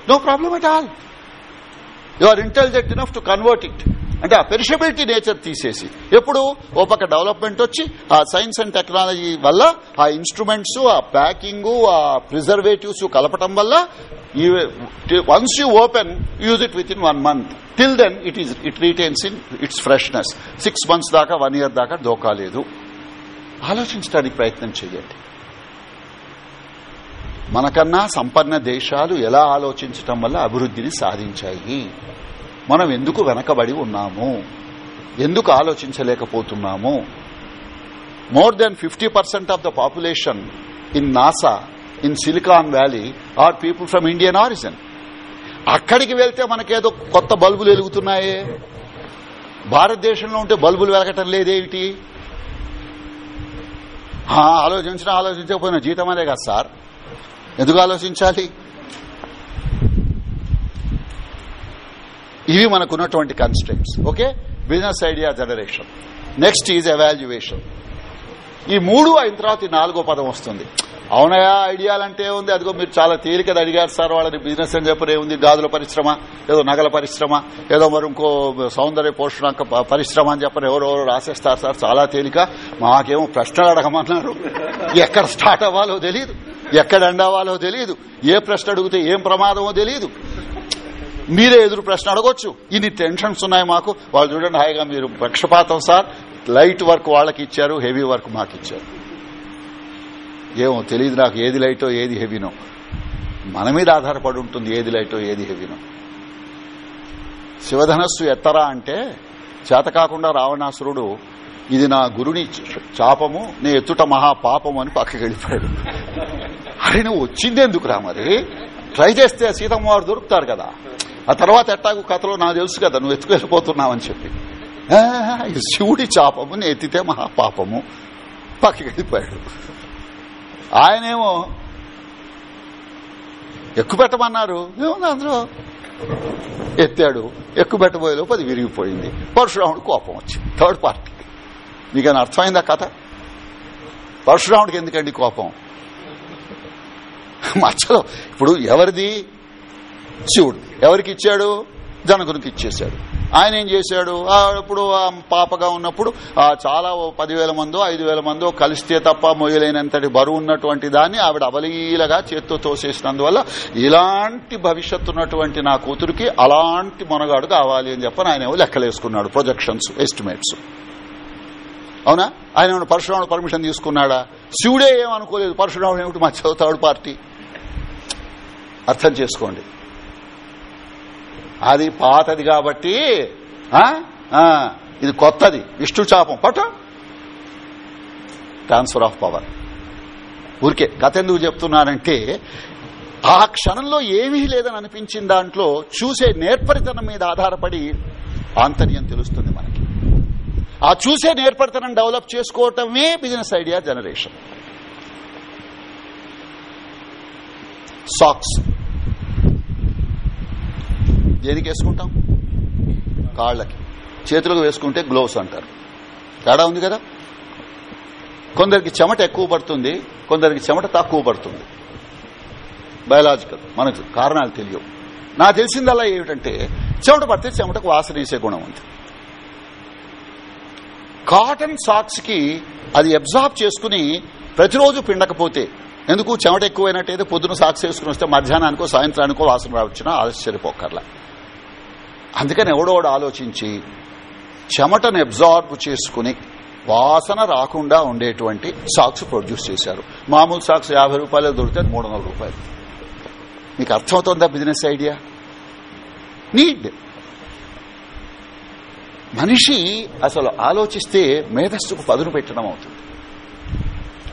No problem at all. You are intelligent enough to convert it. అంటే ఆ పెరిషబిలిటీ నేచర్ తీసేసి. ఎప్పుడు? ఓ పక్క డెవలప్మెంట్ వచ్చి ఆ సైన్స్ అండ్ టెక్నాలజీ వల్ల ఆ ఇన్స్ట్రుమెంట్స్ ఆ ప్యాకింగ్ ఆ ప్రిజర్వేటివ్స్ కలపటం వల్ల once you open use it within one month. Till then it is it retains in its freshness. Six months దాకా వన్ ఇయర్ దాకా దోకా లేదు. ఆలోచించడానికి ప్రయత్నం చేయండి మనకన్నా సంపన్న దేశాలు ఎలా ఆలోచించటం వల్ల అభివృద్ధిని సాధించాయి? మనం ఎందుకు వెనకబడి ఉన్నాము? ఎందుకు ఆలోచించలేకపోతున్నాము? More than fifty percent of the population in NASA in Silicon Valley are people from Indian origin అక్కడికి వెళ్తే మనకేదో కొత్త బల్బులు వెలుగుతున్నాయే? భారతదేశంలో ఉంటే బల్బులు వెలగటం లేదేమిటి? ఆలోచించినా ఆలోచించకపోయినా జీతం అనే కదా సార్. ఎందుకు ఆలోచించాలి? ఇవి మనకున్నటువంటి constants okay business idea generation next is evaluation ఈ మూడు అయిన తర్వాత ఈ నాలుగో పదం వస్తుంది. అవునయా ఐడియాలంటే ఉంది అదిగో మీరు చాలా తేలికది అడిగారు సార్ వాళ్ళని బిజినెస్ అని చెప్పరే ఏముంది? గాజుల పరిశ్రమ ఏదో నగల పరిశ్రమ ఏదో మరి ఇంకో సౌందర్య పోషణ పరిశ్రమ అని చెప్పని ఎవరెవరు రాసేస్తారు సార్ చాలా తేలిక. మాకేమో ప్రశ్నలు అడగమన్నారు. ఎక్కడ స్టార్ట్ అవ్వాలో తెలియదు ఎక్కడ అండవాలో తెలియదు ఏ ప్రశ్న అడిగితే ఏం ప్రమాదమో తెలియదు మీరే ఎదురు ప్రశ్న అడగొచ్చు. ఇన్ని టెన్షన్స్ ఉన్నాయి మాకు. వాళ్ళు చూడండి హాయిగా మీరు పక్షపాతం సార్. లైట్ వర్క్ వాళ్ళకి ఇచ్చారు హెవీ వర్క్ మాకు ఇచ్చారు. ఏమో తెలియదు నాకు ఏది లైటో ఏది హెవీనో. మన మీద ఆధారపడి ఉంటుంది ఏది లైటో ఏది హెవీనో. శివధనస్సు ఎత్తరా అంటే చేత కాకుండా రావణాసురుడు ఇది నా గురుని చాపము నే ఎత్తుట మహాపాపము అని పక్కకి వెళ్ళిపోయాడు. అరే నువ్వు వచ్చింది ఎందుకురా మరి? ట్రై చేస్తే సీతమ్మ వారు దొరుకుతారు కదా. ఆ తర్వాత ఎట్టాగు కథలో నాకు తెలుసు కదా నువ్వు ఎత్తుకెళ్ళిపోతున్నావని చెప్పి. శివుడి చాపము నే ఎత్తితే మహాపాపము. పక్కకి వెళ్ళిపోయాడు. ఆయనేమో ఎక్కుపెట్టమన్నారు ఏముంది అందులో? ఎత్తాడు. ఎక్కువ పెట్టబోయే లోపు అది విరిగిపోయింది. పరశురాముడు కోపం వచ్చింది. Third party. మీకైనా అర్థమైందా కథ? పరశురాముడికి ఎందుకండి కోపం? మచ్చలో ఇప్పుడు ఎవరిది? శివుడు. ఎవరికి ఇచ్చాడు? జనకునికి ఇచ్చేశాడు. ఆయన ఏం చేశాడు? అప్పుడు ఇప్పుడు పాపగా ఉన్నప్పుడు చాలా పదివేల మందో ఐదు వేల మందో కలిస్తే తప్ప మొయ్యలేనంతటి బరువు ఉన్నటువంటి దాన్ని ఆవిడ అవలీలగా చేత్తో తోసేసినందువల్ల ఇలాంటి భవిష్యత్తు ఉన్నటువంటి నా కూతురికి అలాంటి మొనగాడు కావాలి అని చెప్పని ఆయన లెక్కలేసుకున్నాడు ప్రొజెక్షన్స్ ఎస్టిమేట్స్ అవునా? ఆయన ఏమైనా పరశురాముడు పర్మిషన్ తీసుకున్నాడా? శివుడే ఏమనుకోలేదు పరశురాముడు ఏమిటి మా చదువుతాడు పార్టీ? అర్థం చేసుకోండి. అది పాతది కాబట్టి ఇది కొత్తది. విష్ణు చాపం. పట్ట. ట్రాన్స్ఫర్ ఆఫ్ పవర్ ఊరికే కథ ఎందుకు చెప్తున్నానంటే ఆ క్షణంలో ఏమీ లేదని అనిపించిన దాంట్లో చూసే నేర్పరితనం మీద ఆధారపడి ఆంతర్యం తెలుస్తుంది మనకి. ఆ చూసే నేర్పరితనం డెవలప్ చేసుకోవటమే బిజినెస్ ఐడియా జనరేషన్ సాక్స్ దేనికి వేసుకుంటాం కాళ్ళకి. చేతులకు వేసుకుంటే గ్లోవ్స్ అంటారు. తేడా ఉంది కదా? కొందరికి చెమట ఎక్కువ పడుతుంది కొందరికి చెమట తక్కువ పడుతుంది. బయలాజికల్ మనకు కారణాలు తెలియవు. నాకు తెలిసిందల్లా ఏమిటంటే చెమట పడితే చెమటకు వాసన వేసే గుణం ఉంది. కాటన్ సాక్స్కి అది అబ్జార్బ్ చేసుకుని ప్రతిరోజు పిండకపోతే ఎందుకు? చెమట ఎక్కువైనట్టయితే పొద్దున సాక్స్ వేసుకుని వస్తే మధ్యాహ్నానికో సాయంత్రానికో వాసన రావచ్చునా? ఆశ్చర్యపోకర్లా అందుకని ఎవడోడు ఆలోచించి చెమటను అబ్జార్బ్ చేసుకుని వాసన రాకుండా ఉండేటువంటి సాక్స్ ప్రొడ్యూస్ చేశారు. మామూలు సాక్స్ యాభై రూపాయలు దొరికితే మూడు వందల రూపాయలు. మీకు అర్థమవుతుందా బిజినెస్ ఐడియా నీడ్ మనిషి అసలు ఆలోచిస్తే మేధస్సుకు పదును పెట్టడం అవుతుంది.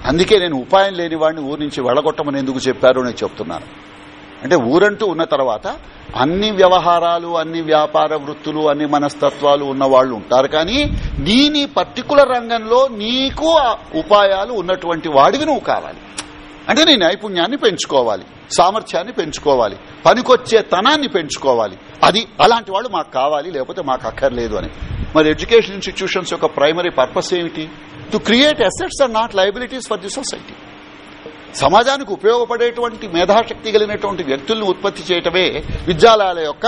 అందుకే నేను ఉపాయం లేని వాడిని ఊరి నుంచి వెళ్ళగొట్టమని ఎందుకు చెప్పారు నేను చెప్తున్నాను. అంటే ఊరంటూ ఉన్న తర్వాత అన్ని వ్యవహారాలు అన్ని వ్యాపార వృత్తులు అన్ని మనస్తత్వాలు ఉన్న వాళ్ళు ఉంటారు. కానీ నీ నీ పర్టికులర్ రంగంలో నీకు ఉపాయాలు ఉన్నటువంటి వాడివి నువ్వు కావాలి. అంటే నీ నైపుణ్యాన్ని పెంచుకోవాలి సామర్థ్యాన్ని పెంచుకోవాలి పనికొచ్చే తనాన్ని పెంచుకోవాలి. అది అలాంటి వాళ్ళు మాకు కావాలి లేకపోతే మాకు అక్కర్లేదు అని. మరి ఎడ్యుకేషన్ ఇన్స్టిట్యూషన్స్ యొక్క ప్రైమరీ పర్పస్ ఏమిటి? To create assets and not liabilities for the society. సమాజానికి ఉపయోగపడేటువంటి మేధాశక్తి కలిగినటువంటి వ్యక్తుల్ని ఉత్పత్తి చేయటమే విద్యాలయాల యొక్క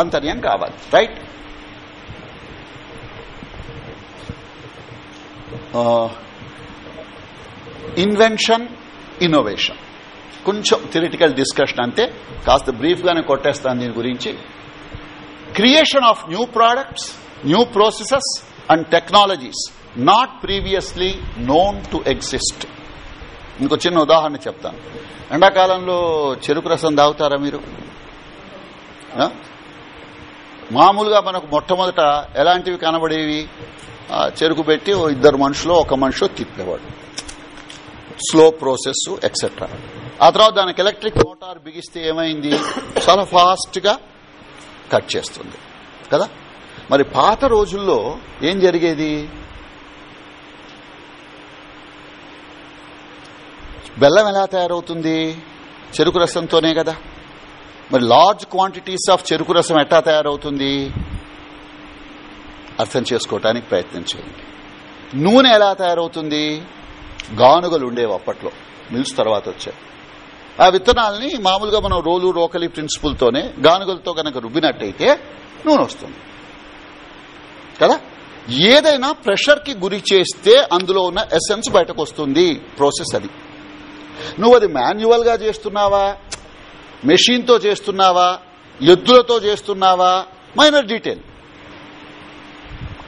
ఆంతర్యం కావాలి. రైట్ ఇన్వెన్షన్ ఇన్నోవేషన్ కొంచెం థిరిటికల్ డిస్కషన్ అంతే కాస్త బ్రీఫ్ గానే కొట్టేస్తాను దీని గురించి. Creation of new products new processes and technologies not previously known to exist ఇంకో చిన్న ఉదాహరణ చెప్తాను. ఎండాకాలంలో చెరుకు రసం తాగుతారా మీరు? మామూలుగా మనకు మొట్టమొదట ఎలాంటివి కనబడేవి? చెరుకు పెట్టి ఇద్దరు మనుషులు ఒక మనిషి తిప్పేవాడు. స్లో ప్రాసెస్ ఎక్సెట్రా ఆ తర్వాత దానికి ఎలక్ట్రిక్ మోటార్ బిగిస్తే ఏమైంది? చాలా ఫాస్ట్గా కట్ చేస్తుంది. కదా? మరి పాత రోజుల్లో ఏం జరిగేది? బెల్లం ఎలా తయారవుతుంది? చెరుకు రసంతోనే కదా. మరి లార్జ్ క్వాంటిటీస్ ఆఫ్ చెరుకు రసం ఎట్లా తయారవుతుంది? అర్థం చేసుకోవటానికి ప్రయత్నం చేయండి. నూనె ఎలా తయారవుతుంది? గానుగలు ఉండేవి అప్పట్లో. మిల్స్ తర్వాత వచ్చాయి. ఆ విత్తనాల్ని మామూలుగా మనం రోలు రోకలి ప్రిన్సిపుల్ తోనే గానుగలతో కనుక రుబ్బినట్టయితే నూనె వస్తుంది. కదా? ఏదైనా ప్రెషర్కి గురి చేస్తే అందులో ఉన్న ఎసెన్స్ బయటకు వస్తుంది. ప్రాసెస్ అది. నువ్వు అది మాన్యువల్గా చేస్తున్నావా? మెషిన్తో చేస్తున్నావా? ఎద్దులతో చేస్తున్నావా? Minor detail.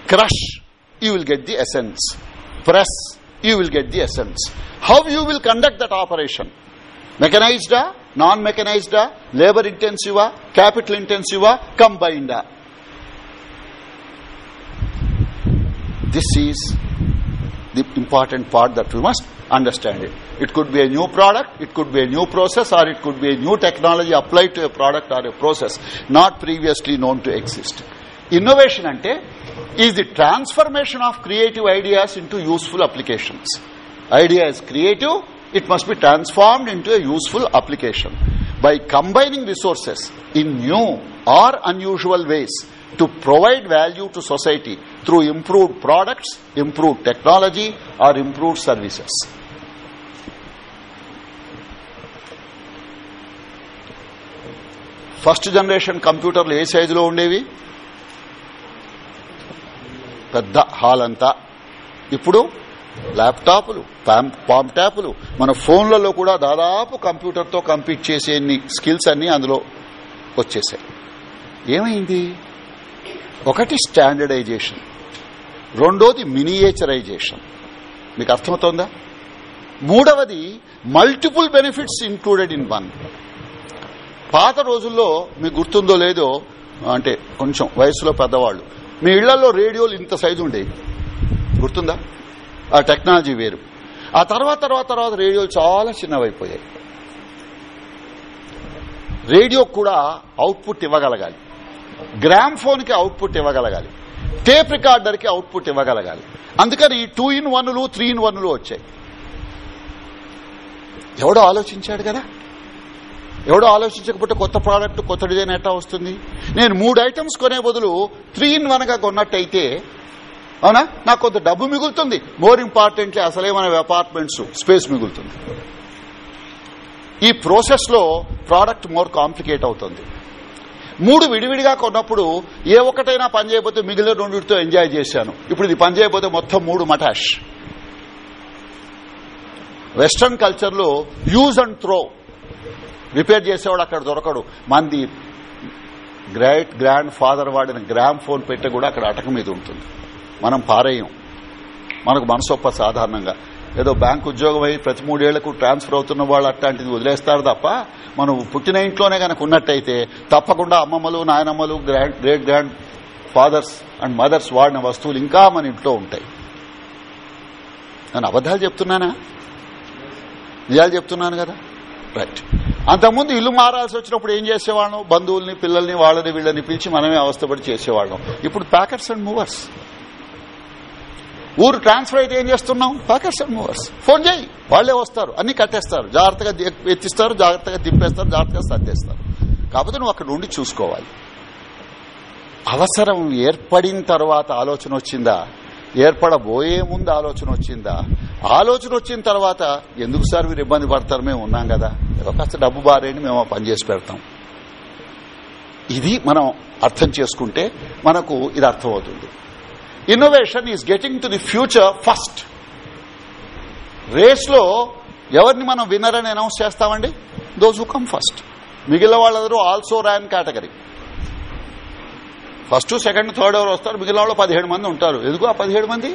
Crush you will get the essence. Press you will get the essence. How you will conduct that operation? మెకనైజ్డా? Non మెకనైజ్డా? లేబర్ ఇంటెన్సివా? క్యాపిటల్ ఇంటెన్సివా? కంబైన్డా. This is the important part that we must understand it. It could be a new product, it could be a new process, or it could be a new technology applied to a product or a process not previously known to exist. Innovation ante is the transformation of creative ideas into useful applications. Idea is creative, it must be transformed into a useful application. By combining resources in new or unusual ways to provide value to society through improved products, improved technology, or improved services. First generation కంప్యూటర్లు ఏ సైజులో ఉండేవి? పెద్ద hall అంతా. ఇప్పుడు ల్యాప్టాప్లు palm ట్యాపులు. మన ఫోన్లలో కూడా దాదాపు కంప్యూటర్తో కంపీట్ చేసే స్కిల్స్ అన్ని అందులో వచ్చేసాయి. ఏమైంది? ఒకటి స్టాండర్డైజేషన్ రెండోది మినియేచరైజేషన్. మీకు అర్థమవుతోందా? మూడవది multiple benefits included in one. పాత రోజుల్లో మీకు గుర్తుందో లేదో అంటే కొంచెం వయసులో పెద్దవాళ్ళు మీ ఇళ్ళలో రేడియోలు ఇంత సైజు ఉండేవి. గుర్తుందా? ఆ టెక్నాలజీ వేరు. ఆ తర్వాత తర్వాత తర్వాత రేడియోలు చాలా చిన్నవైపోయాయి. రేడియో కూడా అవుట్పుట్ ఇవ్వగలగాలి. గ్రామ్ ఫోన్కి అవుట్పుట్ ఇవ్వగలగాలి. టేప్ రికార్డర్కి అవుట్పుట్ ఇవ్వగలగాలి. అందుకని ఈ టూ ఇన్ వన్లు త్రీ ఇన్ వన్లు వచ్చాయి. ఎవడో ఆలోచించాడు కదా? ఎవడో ఆలోచించకపోతే కొత్త ప్రోడక్ట్ కొత్త డిజైన్ ఎట్లా వస్తుంది? నేను మూడు ఐటమ్స్ కొనే బదులు త్రీ ఇన్ వన్గా కొన్నట్టయితే అవునా? నాకు కొంత డబ్బు మిగులుతుంది. మోర్ ఇంపార్టెంట్లీ అసలే మన అపార్ట్మెంట్స్ స్పేస్ మిగులుతుంది. ఈ ప్రాసెస్లో ప్రోడక్ట్ మోర్ కాంప్లికేట్ అవుతుంది. మూడు విడివిడిగా కొన్నప్పుడు ఏ ఒక్కటైనా పని చేయబోతే మిగిలిన రెండుతో ఎంజాయ్ చేశాను. ఇప్పుడు ఇది పని చేయబోతే మొత్తం మూడు మటాష్. వెస్ట్రన్ కల్చర్లో యూజ్ అండ్ త్రో రిపేర్ చేసేవాడు అక్కడ దొరకడు. మంది గ్రేట్ గ్రాండ్ ఫాదర్ వాడిన గ్రామ్ ఫోన్ పెట్ట కూడా అక్కడ అటక మీద ఉంటుంది. మనం పారేయం. మనకు మనసొప్ప సాధారణంగా. ఏదో బ్యాంక్ ఉద్యోగం అయి ప్రతి మూడేళ్ళకు ట్రాన్స్ఫర్ అవుతున్న వాళ్ళు అట్లాంటిది వదిలేస్తారు తప్ప మనం పుట్టిన ఇంట్లోనే కనుక ఉన్నట్టయితే తప్పకుండా అమ్మమ్మలు నాయనమ్మలు grand great grandfathers and mothers వాడిన వస్తువులు ఇంకా మన ఇంట్లో ఉంటాయి. నేను అబద్దాలు చెప్తున్నానా? నిజాలు చెప్తున్నాను కదా? రైట్. అంతకుముందు ఇల్లు మారాల్సి వచ్చినప్పుడు ఏం చేసేవాళ్ళం? బంధువుల్ని పిల్లల్ని వాళ్ళని వీళ్ళని పిలిచి మనమే అవస్థపడి చేసేవాళ్ళం. ఇప్పుడు ప్యాకెట్స్ అండ్ మూవర్స్. ఊరు ట్రాన్స్ఫర్ అయితే ఏం చేస్తున్నాం? Packets and movers. ఫోన్ చేయి వాళ్ళే వస్తారు. అన్ని కట్టేస్తారు. జాగ్రత్తగా ఎత్తిస్తారు జాగ్రత్తగా తిప్పేస్తారు జాగ్రత్తగా సర్దేస్తారు. కాకపోతే నువ్వు అక్కడ ఉండి చూసుకోవాలి. అవసరం ఏర్పడిన తర్వాత ఆలోచన వచ్చిందా? ఏర్పడబోయే ముందు ఆలోచన వచ్చిందా? ఆలోచన వచ్చిన తర్వాత ఎందుకు సార్ మీరు ఇబ్బంది పడతారు? మేము ఉన్నాం కదా. కాస్త డబ్బు బారేని మేము ఆ పని చేసి పెడతాం. ఇది మనం అర్థం చేసుకుంటే మనకు ఇది అర్థమవుతుంది. Innovation is getting to the future first రేస్లో ఎవరిని మనం విన్నర్ అని అనౌన్స్ చేస్తామండి? దోస్ హు కమ్ ఫస్ట్ మిగిలిన వాళ్ళందరూ also ran category first second third ఎవరు వస్తారు? మిగిలిన వాళ్ళు పదిహేడు మంది ఉంటారు. ఎందుకు ఆ పదిహేడు మంది?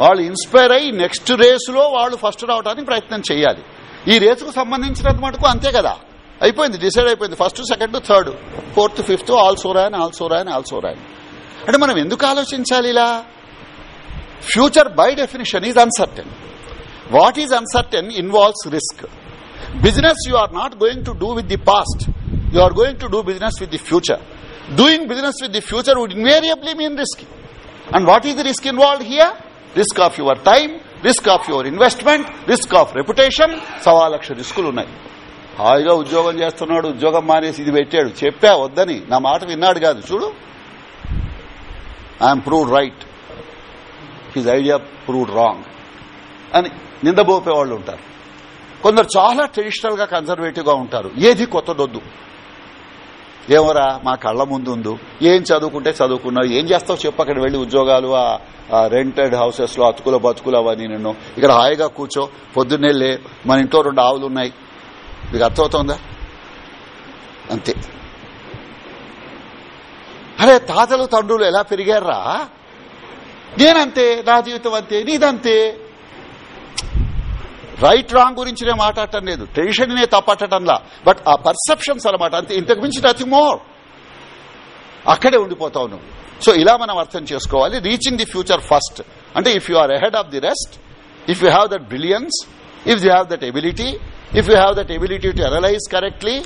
వాళ్ళు ఇన్స్పైర్ అయ్యి నెక్స్ట్ రేసులో వాళ్ళు ఫస్ట్ రావడానికి ప్రయత్నం చేయాలి. ఈ రేసుకు సంబంధించినంత మటుకు అంతే కదా. అయిపోయింది డిసైడ్ అయిపోయింది. First second third fourth fifth also ran also ran also ran అంటే మనం ఎందుకు ఆలోచించాలి ఇలా? Future by definition is uncertain. What is uncertain involves risk. Business you are not going to do with the past. You are going to do business with the future. Doing business with the future would invariably mean risk. And what is the risk involved here? Risk of your time risk of your investment risk of reputation సవా లక్ష రిస్కులు ఉన్నాయి. హాయిగా ఉద్యోగం చేస్తున్నాడు ఉద్యోగం మానేసి ఇది పెట్టాడు. చెప్పా వద్దని. నా మాట విన్నాడు కాదు. చూడు. I'm prove right his idea prove wrong అని నిందబోపే వాళ్ళు ఉంటారు. కొందరు చాలా ట్రెడిషనల్గా కన్సర్వేటివ్గా ఉంటారు. ఏది కొత్తదొద్దు. ఏమోరా మా కళ్ళ ముందు ఏం చదువుకుంటే చదువుకున్నావు? ఏం చేస్తావు చెప్పు అక్కడ వెళ్ళి ఉద్యోగాలు ఆ రెంటెడ్ హౌసెస్లో అతుకుల బతుకులు అవన్నీ నిన్ను. ఇక్కడ హాయిగా కూర్చో. పొద్దున్నే లే మన ఇంట్లో రెండు ఆవులు ఉన్నాయి. మీకు అర్థమవుతోందా? అంతే. అరే తాతలు తండ్రులు ఎలా పెరిగారా? నేనంతే నా జీవితం అంతే నీదంతే. రైట్ రాంగ్ గురించి నేను మాట్లాడటం లేదు. ట్రెడిషన్ తప్పట్టడంలా. బట్ ఆ పర్సెప్షన్స్ అనమాట అంతే ఇంతకు మించి నథింగ్ మోర్ అక్కడే ఉండిపోతావు నువ్వు. సో ఇలా మనం అర్థం చేసుకోవాలి. రీచింగ్ ది ఫ్యూచర్ ఫస్ట్ అంటే if you are ahead of the rest if you have that brilliance if you have that ability if you have that ability to analyse correctly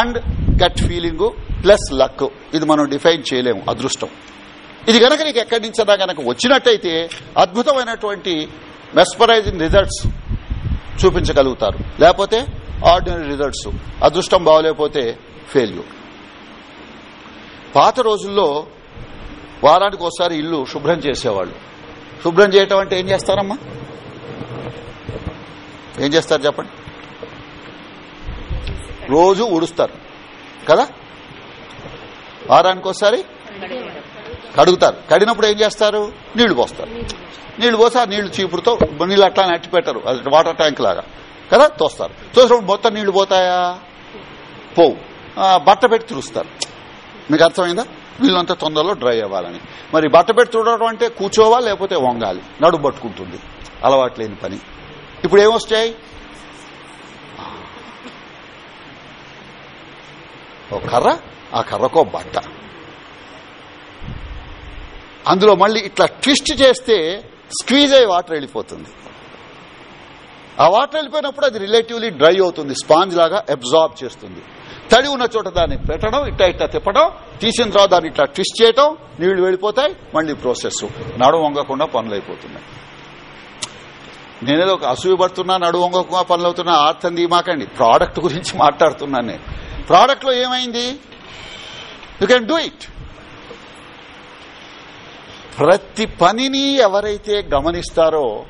and gut feeling plus luck ఇది మనం define చేయలేము. అదృష్టం. ఇది గనక నీకు ఎక్కడి నుంచైనా కనుక వచ్చినట్టయితే అద్భుతమైనటువంటి మెస్పరైజింగ్ రిజల్ట్స్ చూపించగలుగుతారు. లేకపోతే ఆర్డినరీ రిజల్ట్స్ అదృష్టం బాగోలేకపోతే ఫెయిల్యూర్. పాత రోజుల్లో వారానికి ఒకసారి ఇల్లు శుభ్రం చేసేవాళ్ళు. శుభ్రం చేయటం అంటే ఏం చేస్తారమ్మా? ఏం చేస్తారు చెప్పండి? రోజు ఉడుస్తారు కదా? వారానికి ఒకసారి కడుగుతారు. కడిగినప్పుడు ఏం చేస్తారు? నీళ్ళు పోస్తారు. నీళ్ళు పోసి ఆ నీళ్ళు చీపుడుతో నీళ్ళు అట్లా నట్టి పెట్టరు. అది వాటర్ ట్యాంక్ లాగా. కదా? తోస్తారు. తోసినప్పుడు మొత్తం నీళ్ళు పోతాయా? పోవు. బట్ట పెట్టి తుడుస్తారు. మీకు అర్థమైందా? వీళ్ళంతా తొందరలో డ్రై అవ్వాలని. మరి బట్ట పెట్టి చూడడం అంటే కూర్చోవా లేకపోతే వంగాలి? నడు పట్టుకుంటుంది. అలవాటు లేని పని. ఇప్పుడు ఏమొస్తాయి ఓ కర్ర ఆ కర్రకో బట్ట. అందులో మళ్ళీ ఇట్లా ట్విస్ట్ చేస్తే స్క్వీజ్ అయ్యి వాటర్ వెళ్ళిపోతుంది. ఆ వాటర్ వెళ్ళిపోయినప్పుడు అది రిలేటివ్లీ డ్రై అవుతుంది స్పాంజ్ లాగా అబ్జార్బ్ చేస్తుంది. తడి ఉన్న చోట దాన్ని పెట్టడం ఇట్లా ఇట్లా తిప్పడం తీసిన తర్వాత దాన్ని ఇట్లా ట్విస్ట్ చేయటం నీళ్ళు వెళ్ళిపోతాయి మళ్ళీ ప్రాసెస్ నడు వంగకుండా పనులు అయిపోతున్నాయి. నేనేదో ఒక అసూయ పడుతున్నా నడు వంగకుండా పనులు అవుతున్నా ఆర్థం దీమాకండి ప్రోడక్ట్ గురించి మాట్లాడుతున్నాను నేను. ప్రోడక్ట్లో ఏమైంది? యూ కెన్ డూ ఇట్ ప్రతి పనిని ఎవరైతే గమనిస్తారో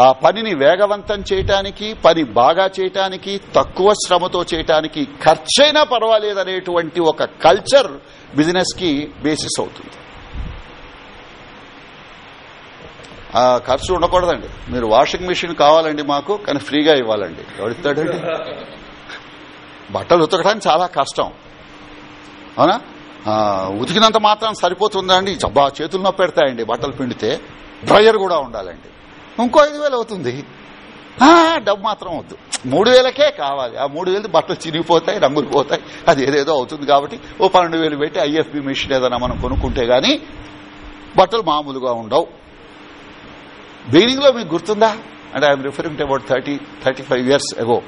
ఆ పనిని వేగవంతం చేయటానికి పని బాగా చేయటానికి తక్కువ శ్రమతో చేయటానికి ఖర్చైనా పర్వాలేదనేటువంటి ఒక కల్చర్ బిజినెస్కి బేసిస్ అవుతుంది. ఆ ఖర్చు ఉండకూడదండి. మీరు వాషింగ్ మిషన్ కావాలండి మాకు కానీ ఫ్రీగా ఇవ్వాలండి. ఎవరిస్తాడండి బట్టలు ఉతకడానికి చాలా కష్టం. అవునా? ఉతికినంత మాత్రం సరిపోతుందా అండి చబ్బా చేతులు నొప్పి పెడతాయండి. బట్టలు పిండితే డ్రయర్ కూడా ఉండాలండి. ఇంకో ఐదు వేలు అవుతుంది. డబ్బు మాత్రం వద్దు. మూడు వేలకే కావాలి. ఆ మూడు వేలు బట్టలు చిరిగిపోతాయి రంగులు పోతాయి. అది ఏదేదో అవుతుంది కాబట్టి ఓ పన్నెండు వేలు పెట్టి ఐఎఫ్బి మిషన్ ఏదైనా మనం కొనుక్కుంటే గాని బట్టలు మామూలుగా ఉండవు. బిగినింగ్లో మీకు గుర్తుందా? అంటే I'm referring to about thirty thirty five years ago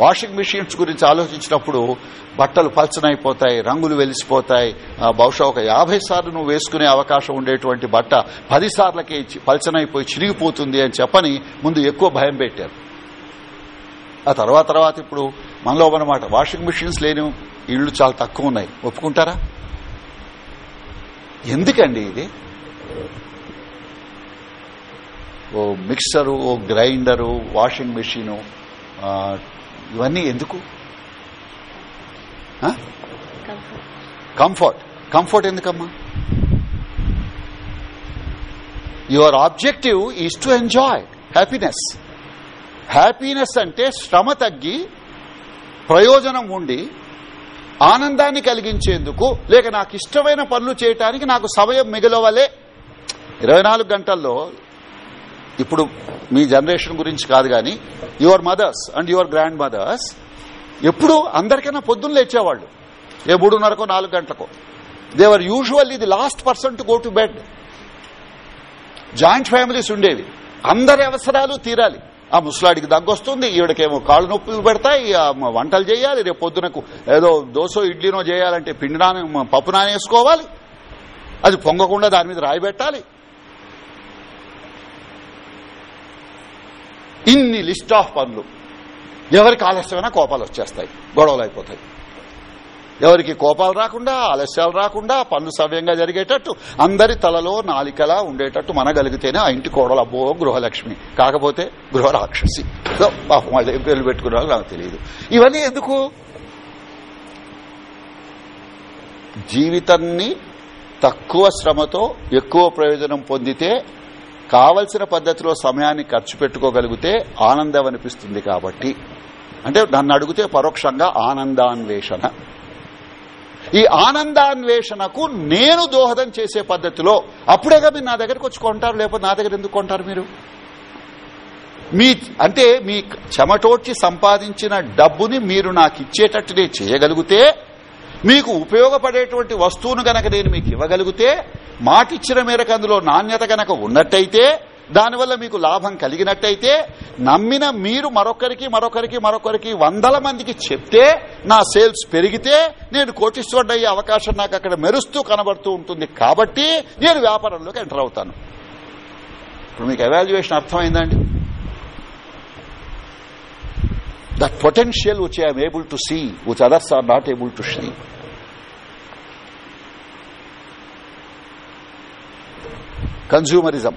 washing machines గురించి ఆలోచించినప్పుడు బట్టలు పల్చనైపోతాయి రంగులు వెలిసిపోతాయి. బహుశా ఒక యాభై సార్లు నువ్వు వేసుకునే అవకాశం ఉండేటువంటి బట్ట పది సార్లకే పల్చనైపోయి చిరిగిపోతుంది అని చెప్పని ముందు ఎక్కువ భయం పెట్టారు. ఆ తర్వాత తర్వాత ఇప్పుడు మనలో అనమాట వాషింగ్ మిషన్స్ లేని ఇళ్ళు చాలా తక్కువ ఉన్నాయి. ఒప్పుకుంటారా? ఎందుకండి ఇది? ఓ మిక్సరు ఓ గ్రైండరు వాషింగ్ మిషను ఇవన్నీ ఎందుకు? కంఫర్ట్ కంఫర్ట్ ఎందుకమ్మా? Your objective is to enjoy happiness happiness అంటే శ్రమ తగ్గి ప్రయోజనం ఉండి ఆనందాన్ని కలిగించేందుకు లేక నాకు ఇష్టమైన పనులు చేయటానికి నాకు సమయం మిగలవలే. ఇరవై నాలుగు గంటల్లో ఇప్పుడు మీ జనరేషన్ గురించి కాదు కానీ your mothers and your grandmothers ఎప్పుడు అందరికైనా పొద్దున్న లేచేవాళ్ళు. ఏ మూడున్నరకో నాలుగు గంటలకో they were usually the last person to go to bed joint families ఉండేవి. అందరి అవసరాలు తీరాలి. ఆ ముసలాడికి దగ్గొస్తుంది ఈవిడకేమో కాళ్ళు నొప్పులు పెడతాయి వంటలు చేయాలి రేపు పొద్దునకు ఏదో దోశ ఇడ్లీనో చేయాలంటే పిండి నాన పప్పు నానేసుకోవాలి. అది పొంగకుండా దాని మీద రాయి పెట్టాలి. ఇన్ని లిస్ట్ ఆఫ్ పనులు. ఎవరికి ఆలస్యమైనా కోపాలు వచ్చేస్తాయి. గొడవలు అయిపోతాయి. ఎవరికి కోపాలు రాకుండా ఆలస్యాలు రాకుండా పనులు సవ్యంగా జరిగేటట్టు అందరి తలలో నాలికలా ఉండేటట్టు మనగలిగితేనే ఆ ఇంటి కోడలు అబ్బో గృహలక్ష్మి. కాకపోతే గృహ రాక్షసి. సో పాపం వాళ్ళు ఏం పేర్లు పెట్టుకున్నారో నాకు తెలియదు. ఇవన్నీ ఎందుకు? జీవితాన్ని తక్కువ శ్రమతో ఎక్కువ ప్రయోజనం పొందితే కావలసిన పద్ధతిలో సమయాన్ని ఖర్చు పెట్టుకోగలిగితే ఆనందం అనిపిస్తుంది కాబట్టి. అంటే నన్ను అడిగితే పరోక్షంగా ఆనందాన్వేషణ. ఈ ఆనందాన్వేషణకు నేను దోహదం చేసే పద్ధతిలో అప్పుడేగా మీరు నా దగ్గరకు వచ్చి కొంటారు లేకపోతే నా దగ్గర ఎందుకు కొంటారు మీరు? మీ అంటే మీ చెమటోడ్చి సంపాదించిన డబ్బుని మీరు నాకు ఇచ్చేటట్టునే చేయగలిగితే మీకు ఉపయోగపడేటువంటి వస్తువును గనక నేను మీకు ఇవ్వగలిగితే మాటిచ్చిన మేరకు అందులో నాణ్యత గనక ఉన్నట్టయితే దానివల్ల మీకు లాభం కలిగినట్టయితే నమ్మిన మీరు మరొకరికి మరొకరికి మరొకరికి వందల మందికి చెప్తే నా సేల్స్ పెరిగితే నేను కోటీశ్వరుడు అవకాశం నాకు అక్కడ మెరుస్తూ కనబడుతూ ఉంటుంది కాబట్టి నేను వ్యాపారంలోకి ఎంటర్ అవుతాను. ఇప్పుడు మీకు ఎవాల్యుయేషన్ అర్థమైందండి? That potential which I'm able to see which others are not able to see consumerism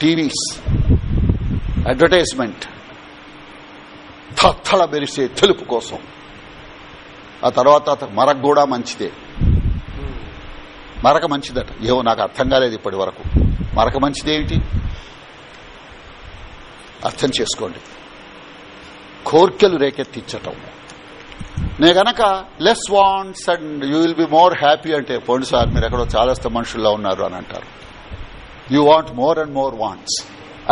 TVs advertisement తత్తళ మెరిసే తెలుపు కోసం. ఆ తర్వాత అత- మరక కూడా మంచిదే. మరక మంచిదట. ఏమో నాకు అర్థం కాలేదు ఇప్పటి వరకు. మరక మంచిదేమిటి అర్థం చేసుకోండి. కోర్కెలు రేకెత్తించటం నే గనక less wants and you will be more happy అంటే పోండి సార్ మీరు ఎక్కడో చాలాస్త మనుషుల్లో ఉన్నారు అని అంటారు. You want more and more wants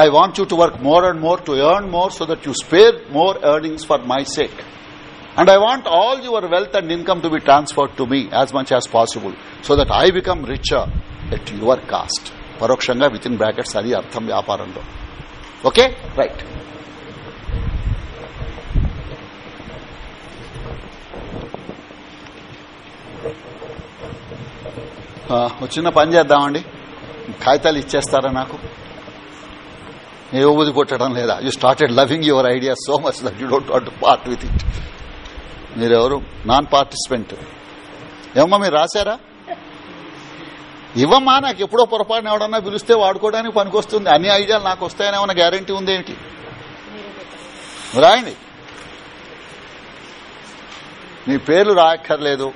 I want you to work more and more to earn more so that you spare more earnings for my sake and I want all your wealth and income to be transferred to me as much as possible so that I become richer at your cost పరోక్షంగా with in brackets అది అర్థం వ్యాపారంలో. Okay right చిన్న పని చేద్దామండి. కాగితాలు ఇచ్చేస్తారా నాకు? నేను ఊది కొట్టడం లేదా? You started loving your idea so much that you don't want part with it మీరెవరు? నాన్ పార్టిసిపెంట్ ఏమమ్మా మీరు రాశారా? ఇవ్వమ్మా నాకు ఎప్పుడో పొరపాటున ఎవడన్నా పిలిస్తే వాడుకోవడానికి పనికొస్తుంది. అన్ని ఐడియాలు నాకు వస్తాయని ఏమైనా గ్యారంటీ ఉందేమిటి రాయండి. మీ పేర్లు రాయక్కర్లేదు.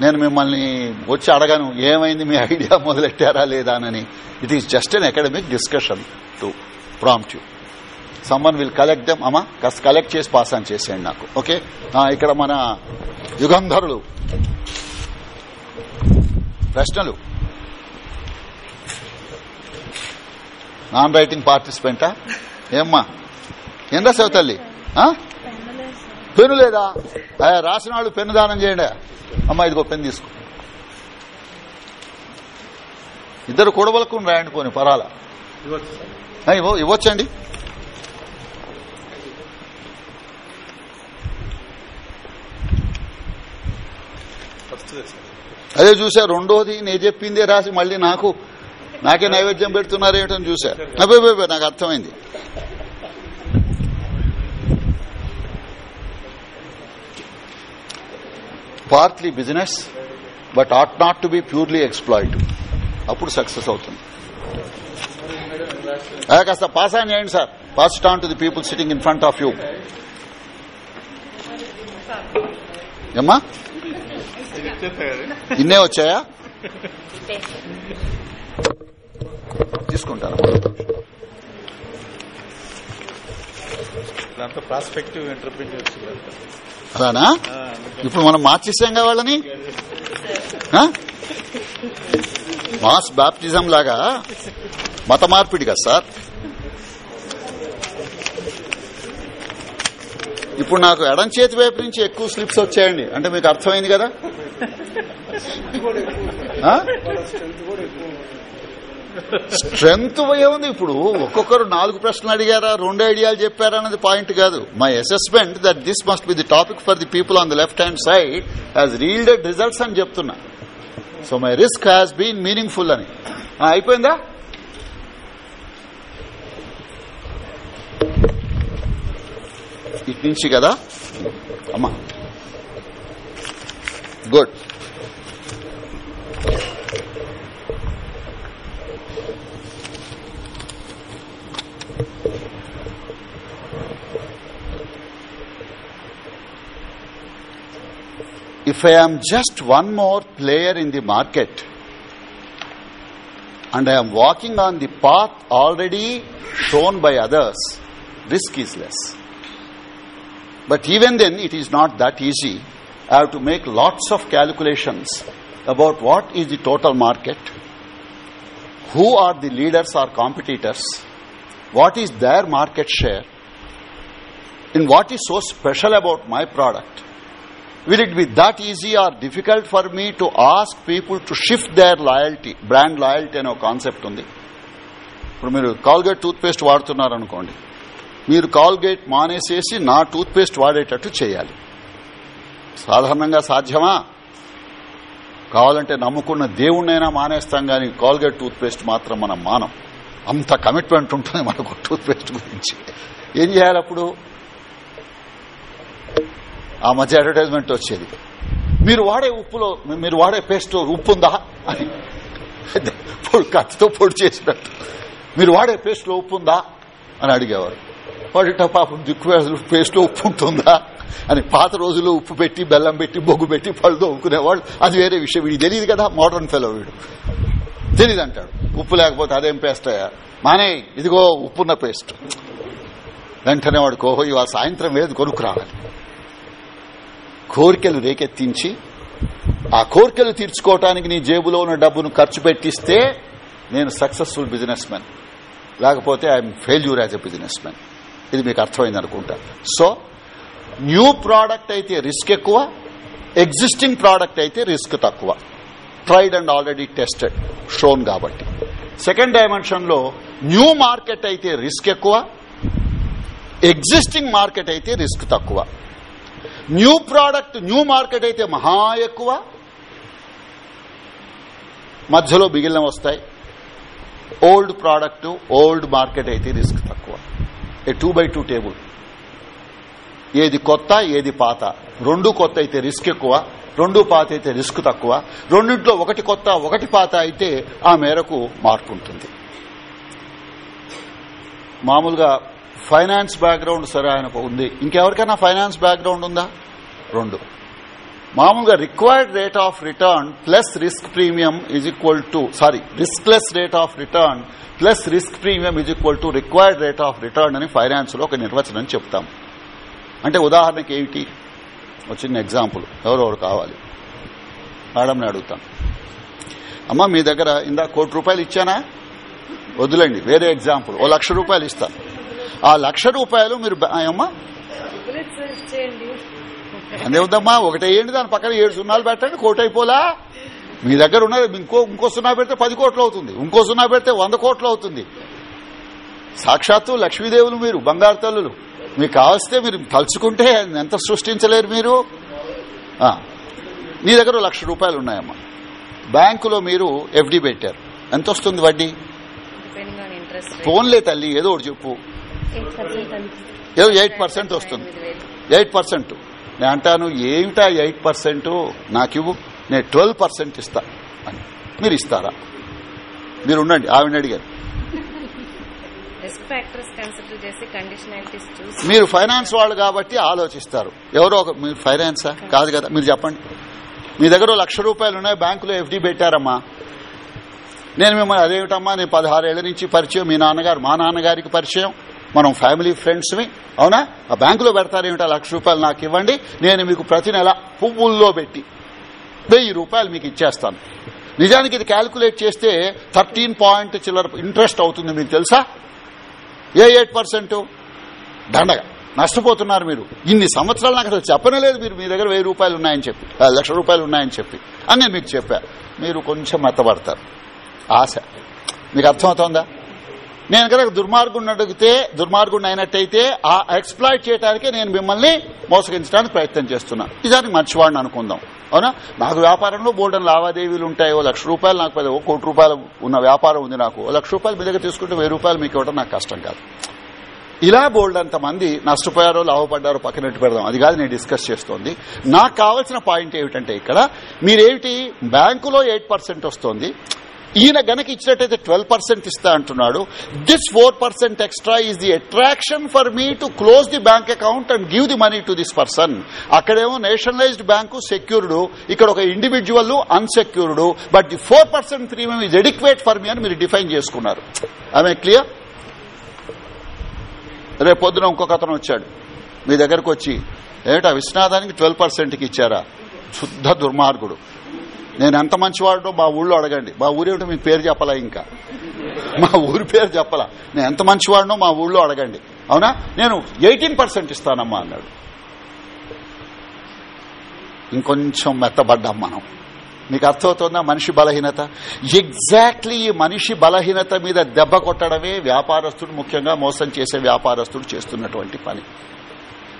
నేను మిమ్మల్ని వచ్చి అడగను ఏమైంది మీ ఐడియా మొదలెట్టారా లేదా అని. It is just an academic discussion to prompt you someone will collect them అమ్మా కాస్త కలెక్ట్ చేసి పాస్ ఆన్ చేసేయండి నాకు. ఓకే ఇక్కడ మన యుగంధరులు. ప్రశ్నలు. నాన్ రైటింగ్ పార్టిసిపెంటా ఏమ్మా? ఏం రాసావు తల్లి? పెన్ను లేదా? రాసిన వాళ్ళు పెన్ను దానం చేయండి. అమ్మా ఇదిగో పెన్ను తీసుకో. ఇద్దరు కూడబలుకుని రాయండి పోని పరాల. ఇవ్వచ్చండి. అదే చూసా రెండోది నేను చెప్పిందే రాసి మళ్ళీ నాకు నాకే నైవేద్యం పెడుతున్నారేమిటని చూసా. అబ్బే నాకు అర్థమైంది. Partly business but ought not to be purely exploited అప్పుడు సక్సెస్ అవుతుంది. అదే కాస్త పాస్ ఆన్ చేయండి sir pass it on to the people sitting in front of you ఏమ్మా? ఇన్నే వచ్చాయా? తీసుకుంటారా దాంతో ప్రాస్పెక్టివ్ ఇంటర్ప్రిట్ అలానా ఇప్పుడు మనం మార్చేసాంగా వాళ్ళని? మాస్ బాప్టిజం లాగా మత మార్పిడి కదా సార్. ఇప్పుడు నాకు ఎడం చేతి వైపు నుంచి ఎక్కువ స్లిప్స్ వచ్చాయండి. అంటే మీకు అర్థమైంది కదా? స్ట్రెంగ్త్ ఏముంది ఇప్పుడు ఒక్కొక్కరు నాలుగు ప్రశ్నలు అడిగారా రెండు ఐడియాలు చెప్పారా అన్నది పాయింట్ కాదు. My assessment that this must be the topic for the people on the left hand side has yielded results అని చెప్తున్నా. So my risk has been meaningful అని. అయిపోయిందా? ఇటు నుంచి కదా? అమ్మా. Good if I am just one more player in the market and I am walking on the path already shown by others, risk is less. But even then, it is not that easy. I have to make lots of calculations about what is the total market, who are the leaders or competitors, what is their market share, and what is so special about my product. Will it be that easy or difficult for me to ask people to shift their loyalty, brand loyalty అనే ఒక concept ఉంది. ఇప్పుడు మీరు Colgate tooth paste వాడుతున్నారు అనుకోండి మీరు Colgate మానేసేసి నా tooth paste వాడేటట్టు చేయాలి. సాధారణంగా సాధ్యమా? కావాలంటే నమ్ముకున్న దేవుణ్ణైనా మానేస్తాం కానీ కాల్గేట్ టూత్ పేస్ట్ మాత్రం మనం మానం. అంత కమిట్మెంట్ ఉంటుంది మనకు టూత్ పేస్ట్ గురించి. ఏం చేయాలి అప్పుడు? ఆ మధ్య అడ్వర్టైజ్మెంట్ వచ్చేది. మీరు వాడే ఉప్పులో మీరు వాడే పేస్ట్ ఉప్పు ఉందా? అని. కత్తితో పొడి చేసినట్టు మీరు వాడే పేస్ట్లో ఉప్పు ఉందా? అని అడిగేవారు. వాడిట పాపం దిక్కు పేస్ట్లో ఉప్పు ఉంటుందా? అని పాత రోజుల్లో ఉప్పు పెట్టి బెల్లం పెట్టి బొగ్గు పెట్టి పళ్ళు తోముకునేవాళ్ళు అది వేరే విషయం. వీడు తెలియదు కదా మోడర్న్ ఫెలో వీడు. తెలియదు అంటాడు ఉప్పు లేకపోతే అదేం పేస్ట్ అయ్యా? మానే ఇదిగో ఉప్పున్న పేస్ట్ వెంటనే వాడు కోహో ఇవాళ సాయంత్రం ఏది కొనుక్కు రావాలి కోరికలు రేకెత్తించి ఆ కోరికలు తీర్చుకోవటానికి నీ జేబులో ఉన్న డబ్బును ఖర్చు పెట్టిస్తే నేను సక్సెస్ఫుల్ బిజినెస్ మ్యాన్ లేకపోతే I'm failure as a businessman ఇది మీకు అర్థమైంది అనుకుంటా. సో న్యూ ప్రోడక్ట్ అయితే రిస్క్ ఎక్కువ ఎగ్జిస్టింగ్ ప్రోడక్ట్ అయితే రిస్క్ తక్కువ. Tried and already tested shown కాబట్టి. సెకండ్ డైమెన్షన్లో న్యూ మార్కెట్ అయితే రిస్క్ ఎక్కువ ఎగ్జిస్టింగ్ మార్కెట్ అయితే రిస్క్ తక్కువ. న్యూ ప్రోడక్ట్ న్యూ మార్కెట్ అయితే మహా ఎక్కువ. మధ్యలో మిగిలిన వస్తాయి. ఓల్డ్ ప్రోడక్ట్ ఓల్డ్ మార్కెట్ అయితే రిస్క్ తక్కువ. A two by two table. ఏది కొత్త ఏది పాత. రెండు కొత్త అయితే రిస్క్ ఎక్కువ రెండు పాత అయితే రిస్క్ తక్కువ. రెండింట్లో ఒకటి కొత్త ఒకటి పాత అయితే ఆ మేరకు మార్పు ఉంటుంది. మామూలుగా ఫైనాన్స్ బ్యాక్గ్రౌండ్ సరే ఆయనకు ఉంది. ఇంకెవరికైనా ఫైనాన్స్ బ్యాక్గ్రౌండ్ ఉందా? రెండు. మామూలుగా required rate of return plus risk premium is equal to sorry riskless rate of return plus risk premium is equal to required rate of return అని ఫైనాన్స్లో ఒక నిర్వచనం చెప్తాం. అంటే ఉదాహరణకి ఏమిటి? ఒక చిన్న ఎగ్జాంపుల్ ఎవరెవరు కావాలి? మేడంని అడుగుతాను అమ్మా మీ దగ్గర ఇందా కోటి రూపాయలు ఇచ్చానా? వద్దులేండి వేరే ఎగ్జాంపుల్ ఓ లక్ష రూపాయలు ఇస్తాను ఆ లక్ష రూపాయలు మీరు అమ్మా ఉందమ్మా ఒకటి వేయండి దాని పక్కన ఏడు సున్నాలు పెట్టండి కోటి అయిపోలా. మీ దగ్గర ఉన్నది ఇంకో ఇంకో సున్నా పెడితే పది కోట్లు అవుతుంది. ఇంకో సున్నా పెడితే వంద కోట్లు అవుతుంది. సాక్షాత్తు లక్ష్మీదేవులు మీరు బంగారు తల్లులు. మీకు కావస్తే మీరు తలుచుకుంటే ఎంత సృష్టించలేరు మీరు? నీ దగ్గర లక్ష రూపాయలు ఉన్నాయమ్మా. బ్యాంకులో మీరు ఎఫ్డి పెట్టారు. ఎంత వస్తుంది వడ్డీ ఫోన్లే తల్లి ఏదో ఒకటి చెప్పు. ఏదో ఎయిట్ పర్సెంట్ వస్తుంది. Eight percent. నేను అంటాను ఏమిటా ఎయిట్ పర్సెంట్? నాకు ఇవ్వు. నేను ట్వెల్వ్ పర్సెంట్ ఇస్తా అని. మీరు ఇస్తారా? మీరు ఉండండి. ఆవిడ అడిగారు. మీరు ఫైనాన్స్ వాళ్ళు కాబట్టి ఆలోచిస్తారు. ఎవరో ఒక మీరు ఫైనాన్సా? కాదు కదా. మీరు చెప్పండి. మీ దగ్గర లక్ష రూపాయలు ఉన్నాయి. బ్యాంకులో ఎఫ్డి పెట్టారమ్మా. నేను మిమ్మల్ని అదేమిటమ్మా? నేను పదహారేళ్ళ నుంచి పరిచయం. మీ నాన్నగారు మా నాన్నగారికి పరిచయం. మనం ఫ్యామిలీ ఫ్రెండ్స్మి అవునా? ఆ బ్యాంకులో పెడతారేమిటా లక్ష రూపాయలు నాకు ఇవ్వండి. నేను మీకు ప్రతి నెల పువ్వుల్లో పెట్టి వెయ్యి రూపాయలు మీకు ఇచ్చేస్తాను. నిజానికి ఇది క్యాల్కులేట్ చేస్తే థర్టీన్ పాయింట్ చిల్లర ఇంట్రెస్ట్ అవుతుంది మీకు తెలుసా? ఏ ఎయిట్ పర్సెంట్ దండగా. నష్టపోతున్నారు మీరు. ఇన్ని సంవత్సరాలు నాకు అసలు చెప్పనలేదు మీరు. మీ దగ్గర వెయ్యి రూపాయలు ఉన్నాయని చెప్పి. ఆ, లక్ష రూపాయలు ఉన్నాయని చెప్పి. అని నేను మీకు చెప్పా. మీరు కొంచెం మెత్తబడతారు. ఆశ. మీకు అర్థమవుతోందా? నేను కనుక దుర్మార్గుడిని అడిగితే దుర్మార్గుడిని అయినట్టయితే ఆ ఎక్స్ప్లాయిట్ చేయడానికి నేను మిమ్మల్ని మోసగించడానికి ప్రయత్నం చేస్తున్నా. నిజానికి మంచివాడిని అనుకుందాం. అవునా? నాకు వ్యాపారంలో బోల్డన్ లావాదేవీలు ఉంటాయి. ఓ లక్ష రూపాయలు నాకు పది ఓ కోటి రూపాయలు ఉన్న వ్యాపారం ఉంది నాకు. ఓ లక్ష రూపాయలు మీ దగ్గర తీసుకుంటే వెయ్యి రూపాయలు మీకు ఇవ్వడం నాకు కష్టం కాదు. ఇలా బోల్డ్ మంది నష్టపోయారో లాభపడ్డారో పక్కనట్టు పెడదాం. అది కాదు నేను డిస్కస్ చేస్తోంది. నాకు కావాల్సిన పాయింట్ ఏమిటంటే ఇక్కడ మీరేమిటి? బ్యాంకులో ఎయిట్ పర్సెంట్ వస్తోంది. ఈయన గనక ఇచ్చినట్టయితే ట్వెల్వ్ పర్సెంట్ ఇస్తా అంటున్నాడు. This four percent extra is the attraction for me to close the bank account and give the money to this person అక్కడేమో నేషనలైజ్డ్ బ్యాంకు సెక్యూర్డ్ ఇక్కడ ఒక individual unsecured but the four percent premium is adequate for me అని మీరు define చేసుకున్నారు. ఆమె clear రేపు పొద్దున ఇంకొక అతను వచ్చాడు. మీ దగ్గరకు వచ్చి ఏమిటా విశ్వనాథానికి ట్వెల్వ్ పర్సెంట్కి ఇచ్చారా? శుద్ధ దుర్మార్గుడు. నేను ఎంత మంచివాడో మా ఊళ్ళో అడగండి. మా ఊరేమిటో మీకు పేరు చెప్పలా ఇంకా? మా ఊరి పేరు చెప్పలా? నేను ఎంత మంచివాడినో మా ఊళ్ళో అడగండి. అవునా? నేను ఎయిటీన్ పర్సెంట్ ఇస్తానమ్మా అన్నాడు. ఇంకొంచెం మెత్తబడ్డాం మనం. మీకు అర్థమవుతుందా మనిషి బలహీనత? ఎగ్జాక్ట్లీ ఈ మనిషి బలహీనత మీద దెబ్బ కొట్టడమే వ్యాపారస్తుడు ముఖ్యంగా మోసం చేసే వ్యాపారస్తుడు చేస్తున్నటువంటి పని.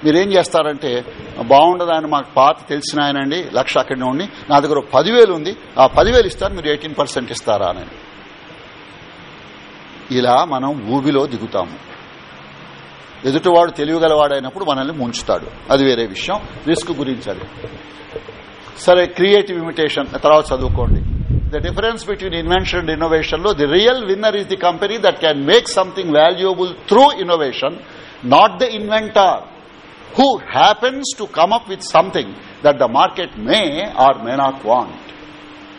మీరేం చేస్తారంటే బాగుండదు మాకు పాత తెలిసిన ఆయనండి లక్ష అక్కడి ఉండి నా దగ్గర ఒక పదివేలు ఉంది ఆ పదివేలు ఇస్తారు మీరు ఎయిటీన్ పర్సెంట్ ఇస్తారా అని. ఇలా మనం ఊబిలో దిగుతాము. ఎదుటివాడు తెలివిగలవాడైనప్పుడు మనల్ని ముంచుతాడు. అది వేరే విషయం. రిస్క్ గురించి అది. సరే క్రియేటివ్ ఇమిటేషన్ తర్వాత చదువుకోండి. The difference between invention and ఇన్నోవేషన్లో the real winner is the company that can make something valuable through innovation not the inventor. Who happens to come up with something that the market may or may not want.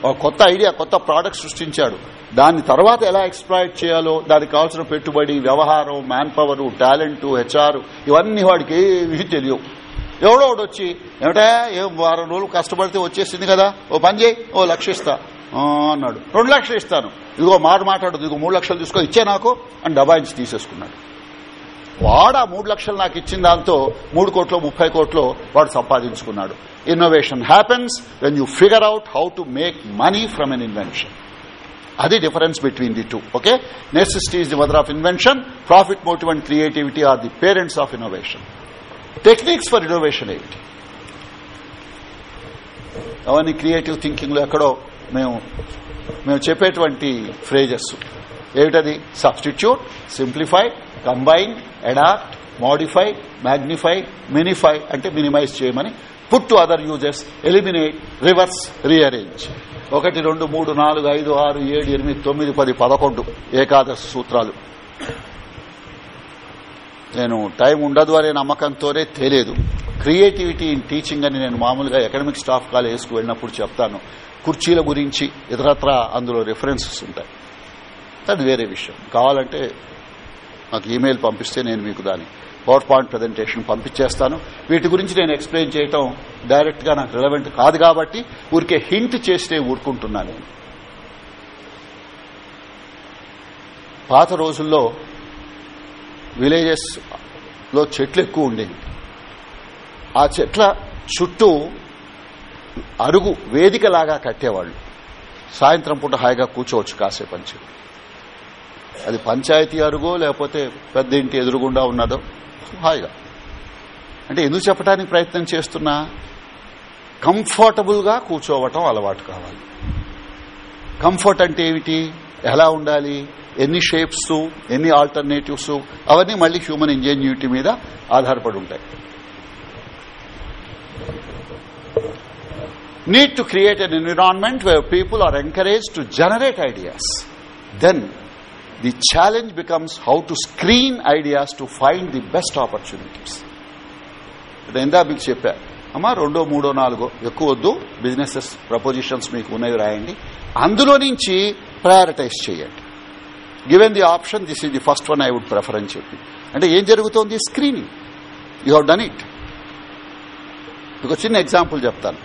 ఒక కొత్త idea కొత్త product సృష్టించాడు. దాని తర్వాత ఎలా exploit చేయాలో దానికి కావాల్సిన పెట్టుబడి వ్యవహారం మ్యాన్ పవర్ టాలెంట్ హెచ్ఆర్ ఇవన్నీ వాడికి ఏమీ తెలియవు. ఎవడో ఒకటి వచ్చి ఏమిటా ఏం వారం రోజులు కష్టపడితే వచ్చేసింది కదా ఓ పని చేయి ఓ లక్ష ఇస్తా. అన్నాడు. రెండు లక్షలు ఇస్తాను. ఇదిగో మాట మాట్లాడు ఇదిగో మూడు లక్షలు తీసుకో ఇచ్చే నాకు అని డబాయించి తీసేసుకున్నాడు. వాడు ఆ మూడు లక్షలు నాకు ఇచ్చిన దాంతో మూడు కోట్లు ముప్పై కోట్లు వాడు సంపాదించుకున్నాడు. Innovation happens when you figure out how to make money from an invention అది difference between the two okay necessity is the mother of invention profit motive and creativity are the parents of innovation techniques for innovation ఏమిటి అవన్నీ creative థింకింగ్లో ఎక్కడో మేము మేము చెప్పేటువంటి phrases ఏమిటది? Substitute simplify combine adapt modify magnify minify అంటే minimise చేయమని put to other uses eliminate reverse rearrange. ఒకటి రెండు మూడు నాలుగు ఐదు ఆరు ఏడు ఎనిమిది తొమ్మిది పది పదకొండు ఏకాదశ సూత్రాలు. నేను టైం ఉండదు అనే నమ్మకంతోనే తెలియదు క్రియేటివిటీ ఇన్ టీచింగ్ అని నేను మామూలుగా అకాడమిక్ స్టాఫ్ కాలేజ్కి వెళ్ళినప్పుడు చెప్తాను. కుర్చీల గురించి ఇతరత్ర అందులో రిఫరెన్సెస్ ఉంటాయి. అది వేరే విషయం. కావాలంటే నాకు ఈమెయిల్ పంపిస్తే నేను మీకు దాని పవర్ పాయింట్ ప్రజెంటేషన్ పంపించేస్తాను. వీటి గురించి నేను ఎక్స్ప్లెయిన్ చేయటం డైరెక్ట్గా నాకు రిలవెంట్ కాదు కాబట్టి ఊరికే హింట్ చేస్తే ఊరుకుంటున్నా నేను. పాత రోజుల్లో విలేజెస్లో చెట్లు ఎక్కువ ఉండేవి. ఆ చెట్ల చుట్టూ అరుగు వేదికలాగా కట్టేవాళ్ళు. సాయంత్రం పూట హాయిగా కూర్చోవచ్చు కాసేపు అని చెప్పి అది పంచాయతీ అరుగో లేకపోతే పెద్ద ఇంటి ఎదురుగుండా ఉన్నదో హాయిగా. అంటే ఎందుకు చెప్పడానికి ప్రయత్నం చేస్తున్నా? కంఫర్టబుల్గా కూర్చోవటం అలవాటు కావాలి. కంఫర్ట్ అంటే ఏమిటి? ఎలా ఉండాలి? ఎన్ని షేప్స్ ఎన్ని ఆల్టర్నేటివ్స్? అవన్నీ మళ్ళీ హ్యూమన్ ఇంజనీరిటీ మీద ఆధారపడి ఉంటాయి. Need to create an environment where people are encouraged to generate ideas. Then the challenge becomes how to screen ideas to find the best opportunities. ఇందా మీకు చెప్పా? అమ్మా రెండో మూడో నాలుగో ఎక్కువ వద్దు. బిజినెసెస్ ప్రపోజిషన్స్ మీకు ఉన్నవి రాయండి. అందులో నుంచి ప్రయారిటైజ్ చేయండి. Given the option this is the first one I would prefer అని చెప్పి. అంటే ఏం జరుగుతోంది? Screening you have done it మీకు చిన్న ఎగ్జాంపుల్ చెప్తాను.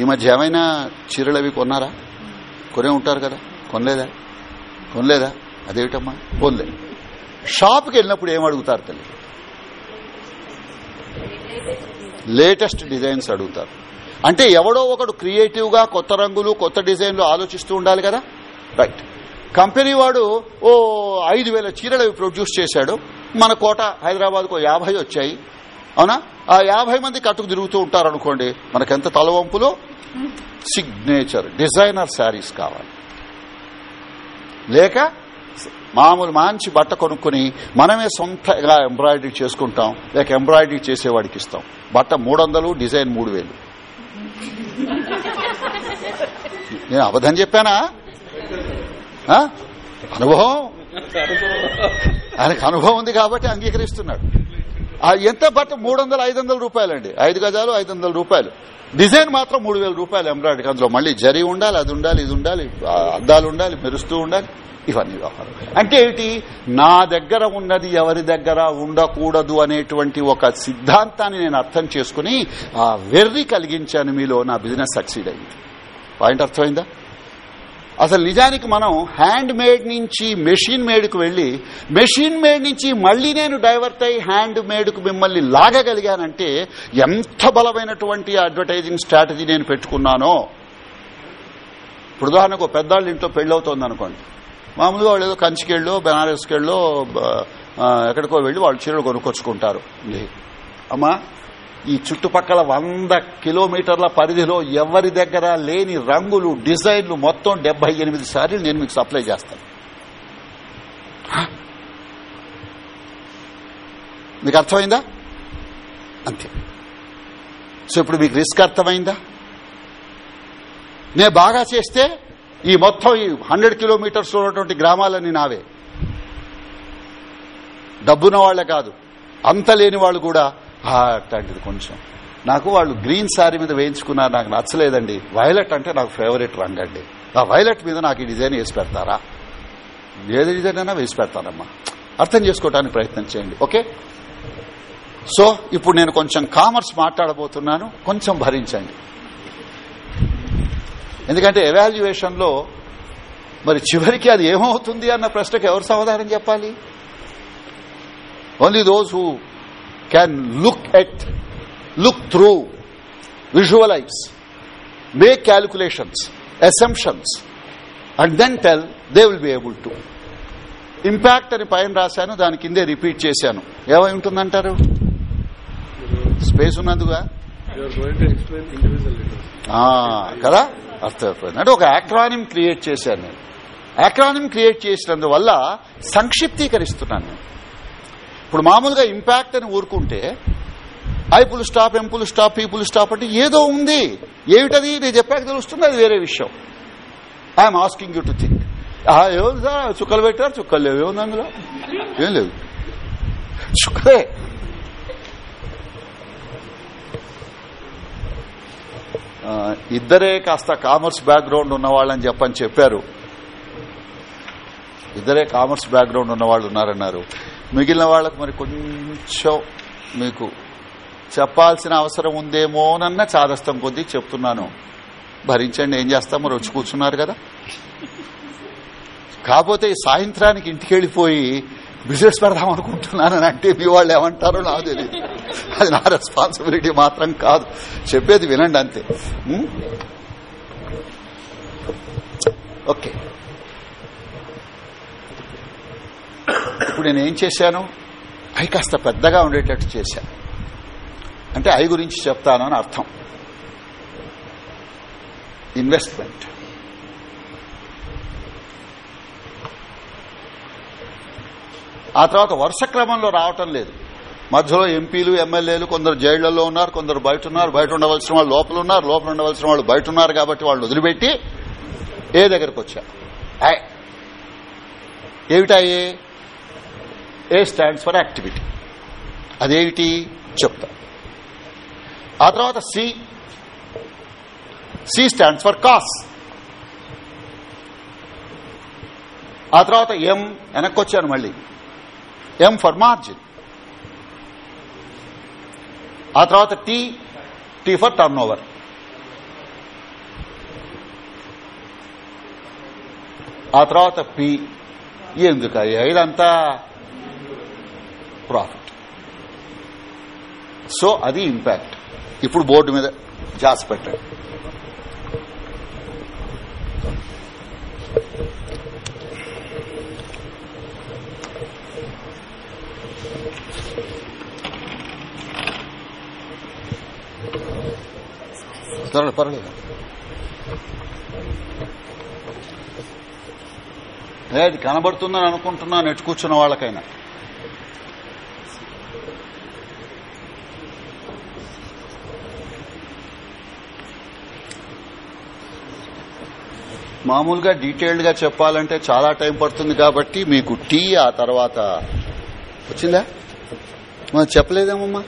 ఈ మధ్య ఏమైనా చీరలు అవి కొన్నారా? కొనే ఉంటారు కదా. కొనలేదా? కొనలేదా? అదేమిటమ్మా? కొనలే. షాప్కి వెళ్ళినప్పుడు ఏం అడుగుతారు తల్లి? లేటెస్ట్ డిజైన్స్ అడుగుతారు. అంటే ఎవడో ఒకడు క్రియేటివ్గా కొత్త రంగులు కొత్త డిజైన్లు ఆలోచిస్తూ ఉండాలి కదా? రైట్. కంపెనీ వాడు ఓ ఐదు వేల చీరలు ప్రొడ్యూస్ చేశాడు. మన కోట హైదరాబాద్కు యాభై వచ్చాయి. అవునా? ఆ యాభై మంది కట్టుకు తిరుగుతూ ఉంటారు అనుకోండి మనకెంత తలవంపులు? సిగ్నేచర్ డిజైనర్ శారీస్ కావాలి. లేక మామూలు మంచి బట్ట కొనుక్కుని మనమే సొంతగా ఎంబ్రాయిడరీ చేసుకుంటాం లేక ఎంబ్రాయిడరీ చేసేవాడికి ఇస్తాం. బట్ట మూడు డిజైన్ మూడు వేలు నేను అబద్ధం చెప్పానా? అనుభవం? ఆయనకు అనుభవం ఉంది కాబట్టి అంగీకరిస్తున్నాడు. ఎంత బట్ట మూడు వందల ఐదు వందల రూపాయలండి. ఐదు గజాలు ఐదు వందల రూపాయలు. డిజైన్ మాత్రం మూడు వేల రూపాయలు ఎంబ్రాయిడరీ అందులో మళ్ళీ జరి ఉండాలి అది ఉండాలి ఇది ఉండాలి అద్దాలు ఉండాలి మెరుస్తూ ఉండాలి ఇవన్నీ వ్యవహారం అంటే ఏమిటి నా దగ్గర ఉన్నది ఎవరి దగ్గర ఉండకూడదు అనేటువంటి ఒక సిద్ధాంతాన్ని నేను అర్థం చేసుకుని ఆ వెర్రి కలిగించాను మీలో నా బిజినెస్ సక్సీడ్ అయింది. పాయింట్ అర్థమైందా? అసలు నిజానికి మనం హ్యాండ్ మేడ్ నుంచి మెషిన్ మేడ్కు వెళ్ళి మెషిన్ మేడ్ నుంచి మళ్ళీ నేను డైవర్ట్ అయి హ్యాండ్ మేడ్కు మిమ్మల్ని లాగగలిగానంటే ఎంత బలమైనటువంటి అడ్వర్టైజింగ్ స్ట్రాటజీ నేను పెట్టుకున్నానో. ఇప్పుడు ఉదాహరణకు ఒక పెద్దాళ్ళ ఇంట్లో పెళ్ళవుతోంది అనుకోండి మామూలుగా వాళ్ళు ఏదో కంచికెళ్ళో బెనారస్కెళ్ళో ఎక్కడికో వెళ్ళి వాళ్ళు చీరలు కొనుక్కొచ్చుకుంటారు. అమ్మా ఈ చుట్టుపక్కల వంద కిలోమీటర్ల పరిధిలో ఎవరి దగ్గర లేని రంగులు డిజైన్లు మొత్తం డెబ్బై ఎనిమిది సార్లు నేను మీకు సప్లై చేస్తాను. మీకు అర్థమైందా? అంతే. సో ఇప్పుడు మీకు రిస్క్ అర్థమైందా? నేను బాగా చేస్తే ఈ మొత్తం ఈ హండ్రెడ్ కిలోమీటర్స్ ఉన్నటువంటి గ్రామాలన్నీ నావే. డబ్బున్న వాళ్ళే కాదు అంత లేని వాళ్ళు కూడా అట్లాంటిది కొంచెం. నాకు వాళ్ళు గ్రీన్ శారీ మీద వేయించుకున్నారు నాకు నచ్చలేదండి. వైలెట్ అంటే నాకు ఫేవరెట్ రంగు అండి. ఆ వైలెట్ మీద నాకు ఈ డిజైన్ వేసి పెడతారా? ఏది డిజైన్ అయినా వేసి పెడతానమ్మా. అర్థం చేసుకోవడానికి ప్రయత్నం చేయండి ఓకే? సో ఇప్పుడు నేను కొంచెం కామర్స్ మాట్లాడబోతున్నాను కొంచెం భరించండి. ఎందుకంటే ఎవాల్యుయేషన్లో మరి చివరికి అది ఏమవుతుంది అన్న ప్రశ్నకు ఎవరు సమాధానం చెప్పాలి? Only those who can look at look through visualise make calculations assumptions and then tell they will be able to impact అని పైన రాశాను దాని కిందే రిపీట్ చేశాను. ఏమై ఉంటుందంటారు స్పేస్ ఉన్నందుగా? You are going to explain individually. ఆ, కదా? అర్థమైపోయింది. అంటే ఒక యాక్రానిమ్ క్రియేట్ చేశాను నేను. యాక్రానిమ్ క్రియేట్ చేసినందువల్ల సంక్షిప్తీకరిస్తున్నాను నేను. ఇప్పుడు మామూలుగా ఇంపాక్ట్ అని ఊరుకుంటే I full stop M full stop P full stop అంటే ఏదో ఉంది. ఏమిటది? నేను చెప్పాక తెలుస్తుంది అది వేరే విషయం. I'm asking you to think. ఏముంది సార్? చుక్కలు పెట్టారు? చుక్కలు లేవు. ఏముంది అందులో? ఏం లేదు. చుక్కలే. ఇద్దరే కాస్త కామర్స్ బ్యాక్గ్రౌండ్ ఉన్న వాళ్ళని చెప్పని చెప్పారు. ఇద్దరే కామర్స్ బ్యాక్గ్రౌండ్ ఉన్న వాళ్ళు ఉన్నారన్నారు. మిగిలిన వాళ్ళకు మరి కొంచెం మీకు చెప్పాల్సిన అవసరం ఉందేమోనన్న చాదస్తం కొద్దీ చెప్తున్నాను. భరించండి ఏం చేస్తాం? మరి వచ్చి కూర్చున్నారు కదా. కాకపోతే సాయంత్రానికి ఇంటికి వెళ్ళిపోయి బిజినెస్ పెడదాం అనుకుంటున్నానని అంటే మీ వాళ్ళు ఏమంటారో నాకు తెలియదు. అది నా రెస్పాన్సిబిలిటీ మాత్రం కాదు. చెప్పేది వినండి అంతే. ఓకే. ఇప్పుడు నేను ఏం చేశాను? అవి కాస్త పెద్దగా ఉండేటట్టు చేశాను అంటే అవి గురించి చెప్తాను అని అర్థం. ఇన్వెస్ట్మెంట్. ఆ తర్వాత వరుస క్రమంలో రావటం లేదు. మధ్యలో ఎంపీలు ఎమ్మెల్యేలు కొందరు జైళ్ళలో ఉన్నారు కొందరు బయట ఉన్నారు బయట ఉండవలసిన వాళ్ళు లోపల ఉన్నారు లోపల ఉండవలసిన వాళ్ళు బయట ఉన్నారు కాబట్టి వాళ్ళు వదిలిపెట్టి ఏ దగ్గరకు వచ్చా? ఏమిటాయే ఏ స్టాండ్స్ ఫర్ యాక్టివిటీ అదేమిటి? చెప్తా. ఆ తర్వాత C C stands for cost ఆ తర్వాత ఎం వెనక్కొచ్చాను మళ్ళీ. ఎం ఫర్ మార్జిన్ ఆ తర్వాత T T for turnover ఆ తర్వాత పి ఎందుకు ఇదంతా ప్రాఫిట్ సో అది ఇంపాక్ట్ ఇప్పుడు బోర్డు మీద జాస్ పెట్టండి. పర్వాలేదు పర్వాలేదు. అది కనబడుతుందని అనుకుంటున్నాను ఎటు కూర్చున్న వాళ్ళకైనా. మామూలుగా డీటెయిల్డ్గా చెప్పాలంటే చాలా టైం పడుతుంది కాబట్టి మీకు టీ ఆ తర్వాత వచ్చిందా మనం చెప్పలేదేమమ్మా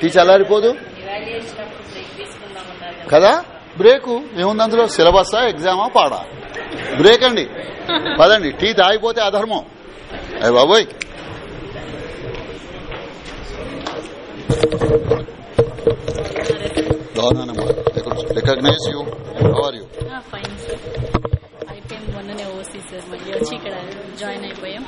టీ చల్లారిపోదు బ్రేక్ కదా. బ్రేకు ఏముంది అందులో సిలబసా ఎగ్జామా పాడా బ్రేక్ అండి పదండి టీ తాగిపోతే అధర్మం అయ్య బాబోయ్ బాగున్నానమ్మా recognise you are you fine sir మళ్ళీ వచ్చి ఇక్కడ జాయిన్ అయిపోయాం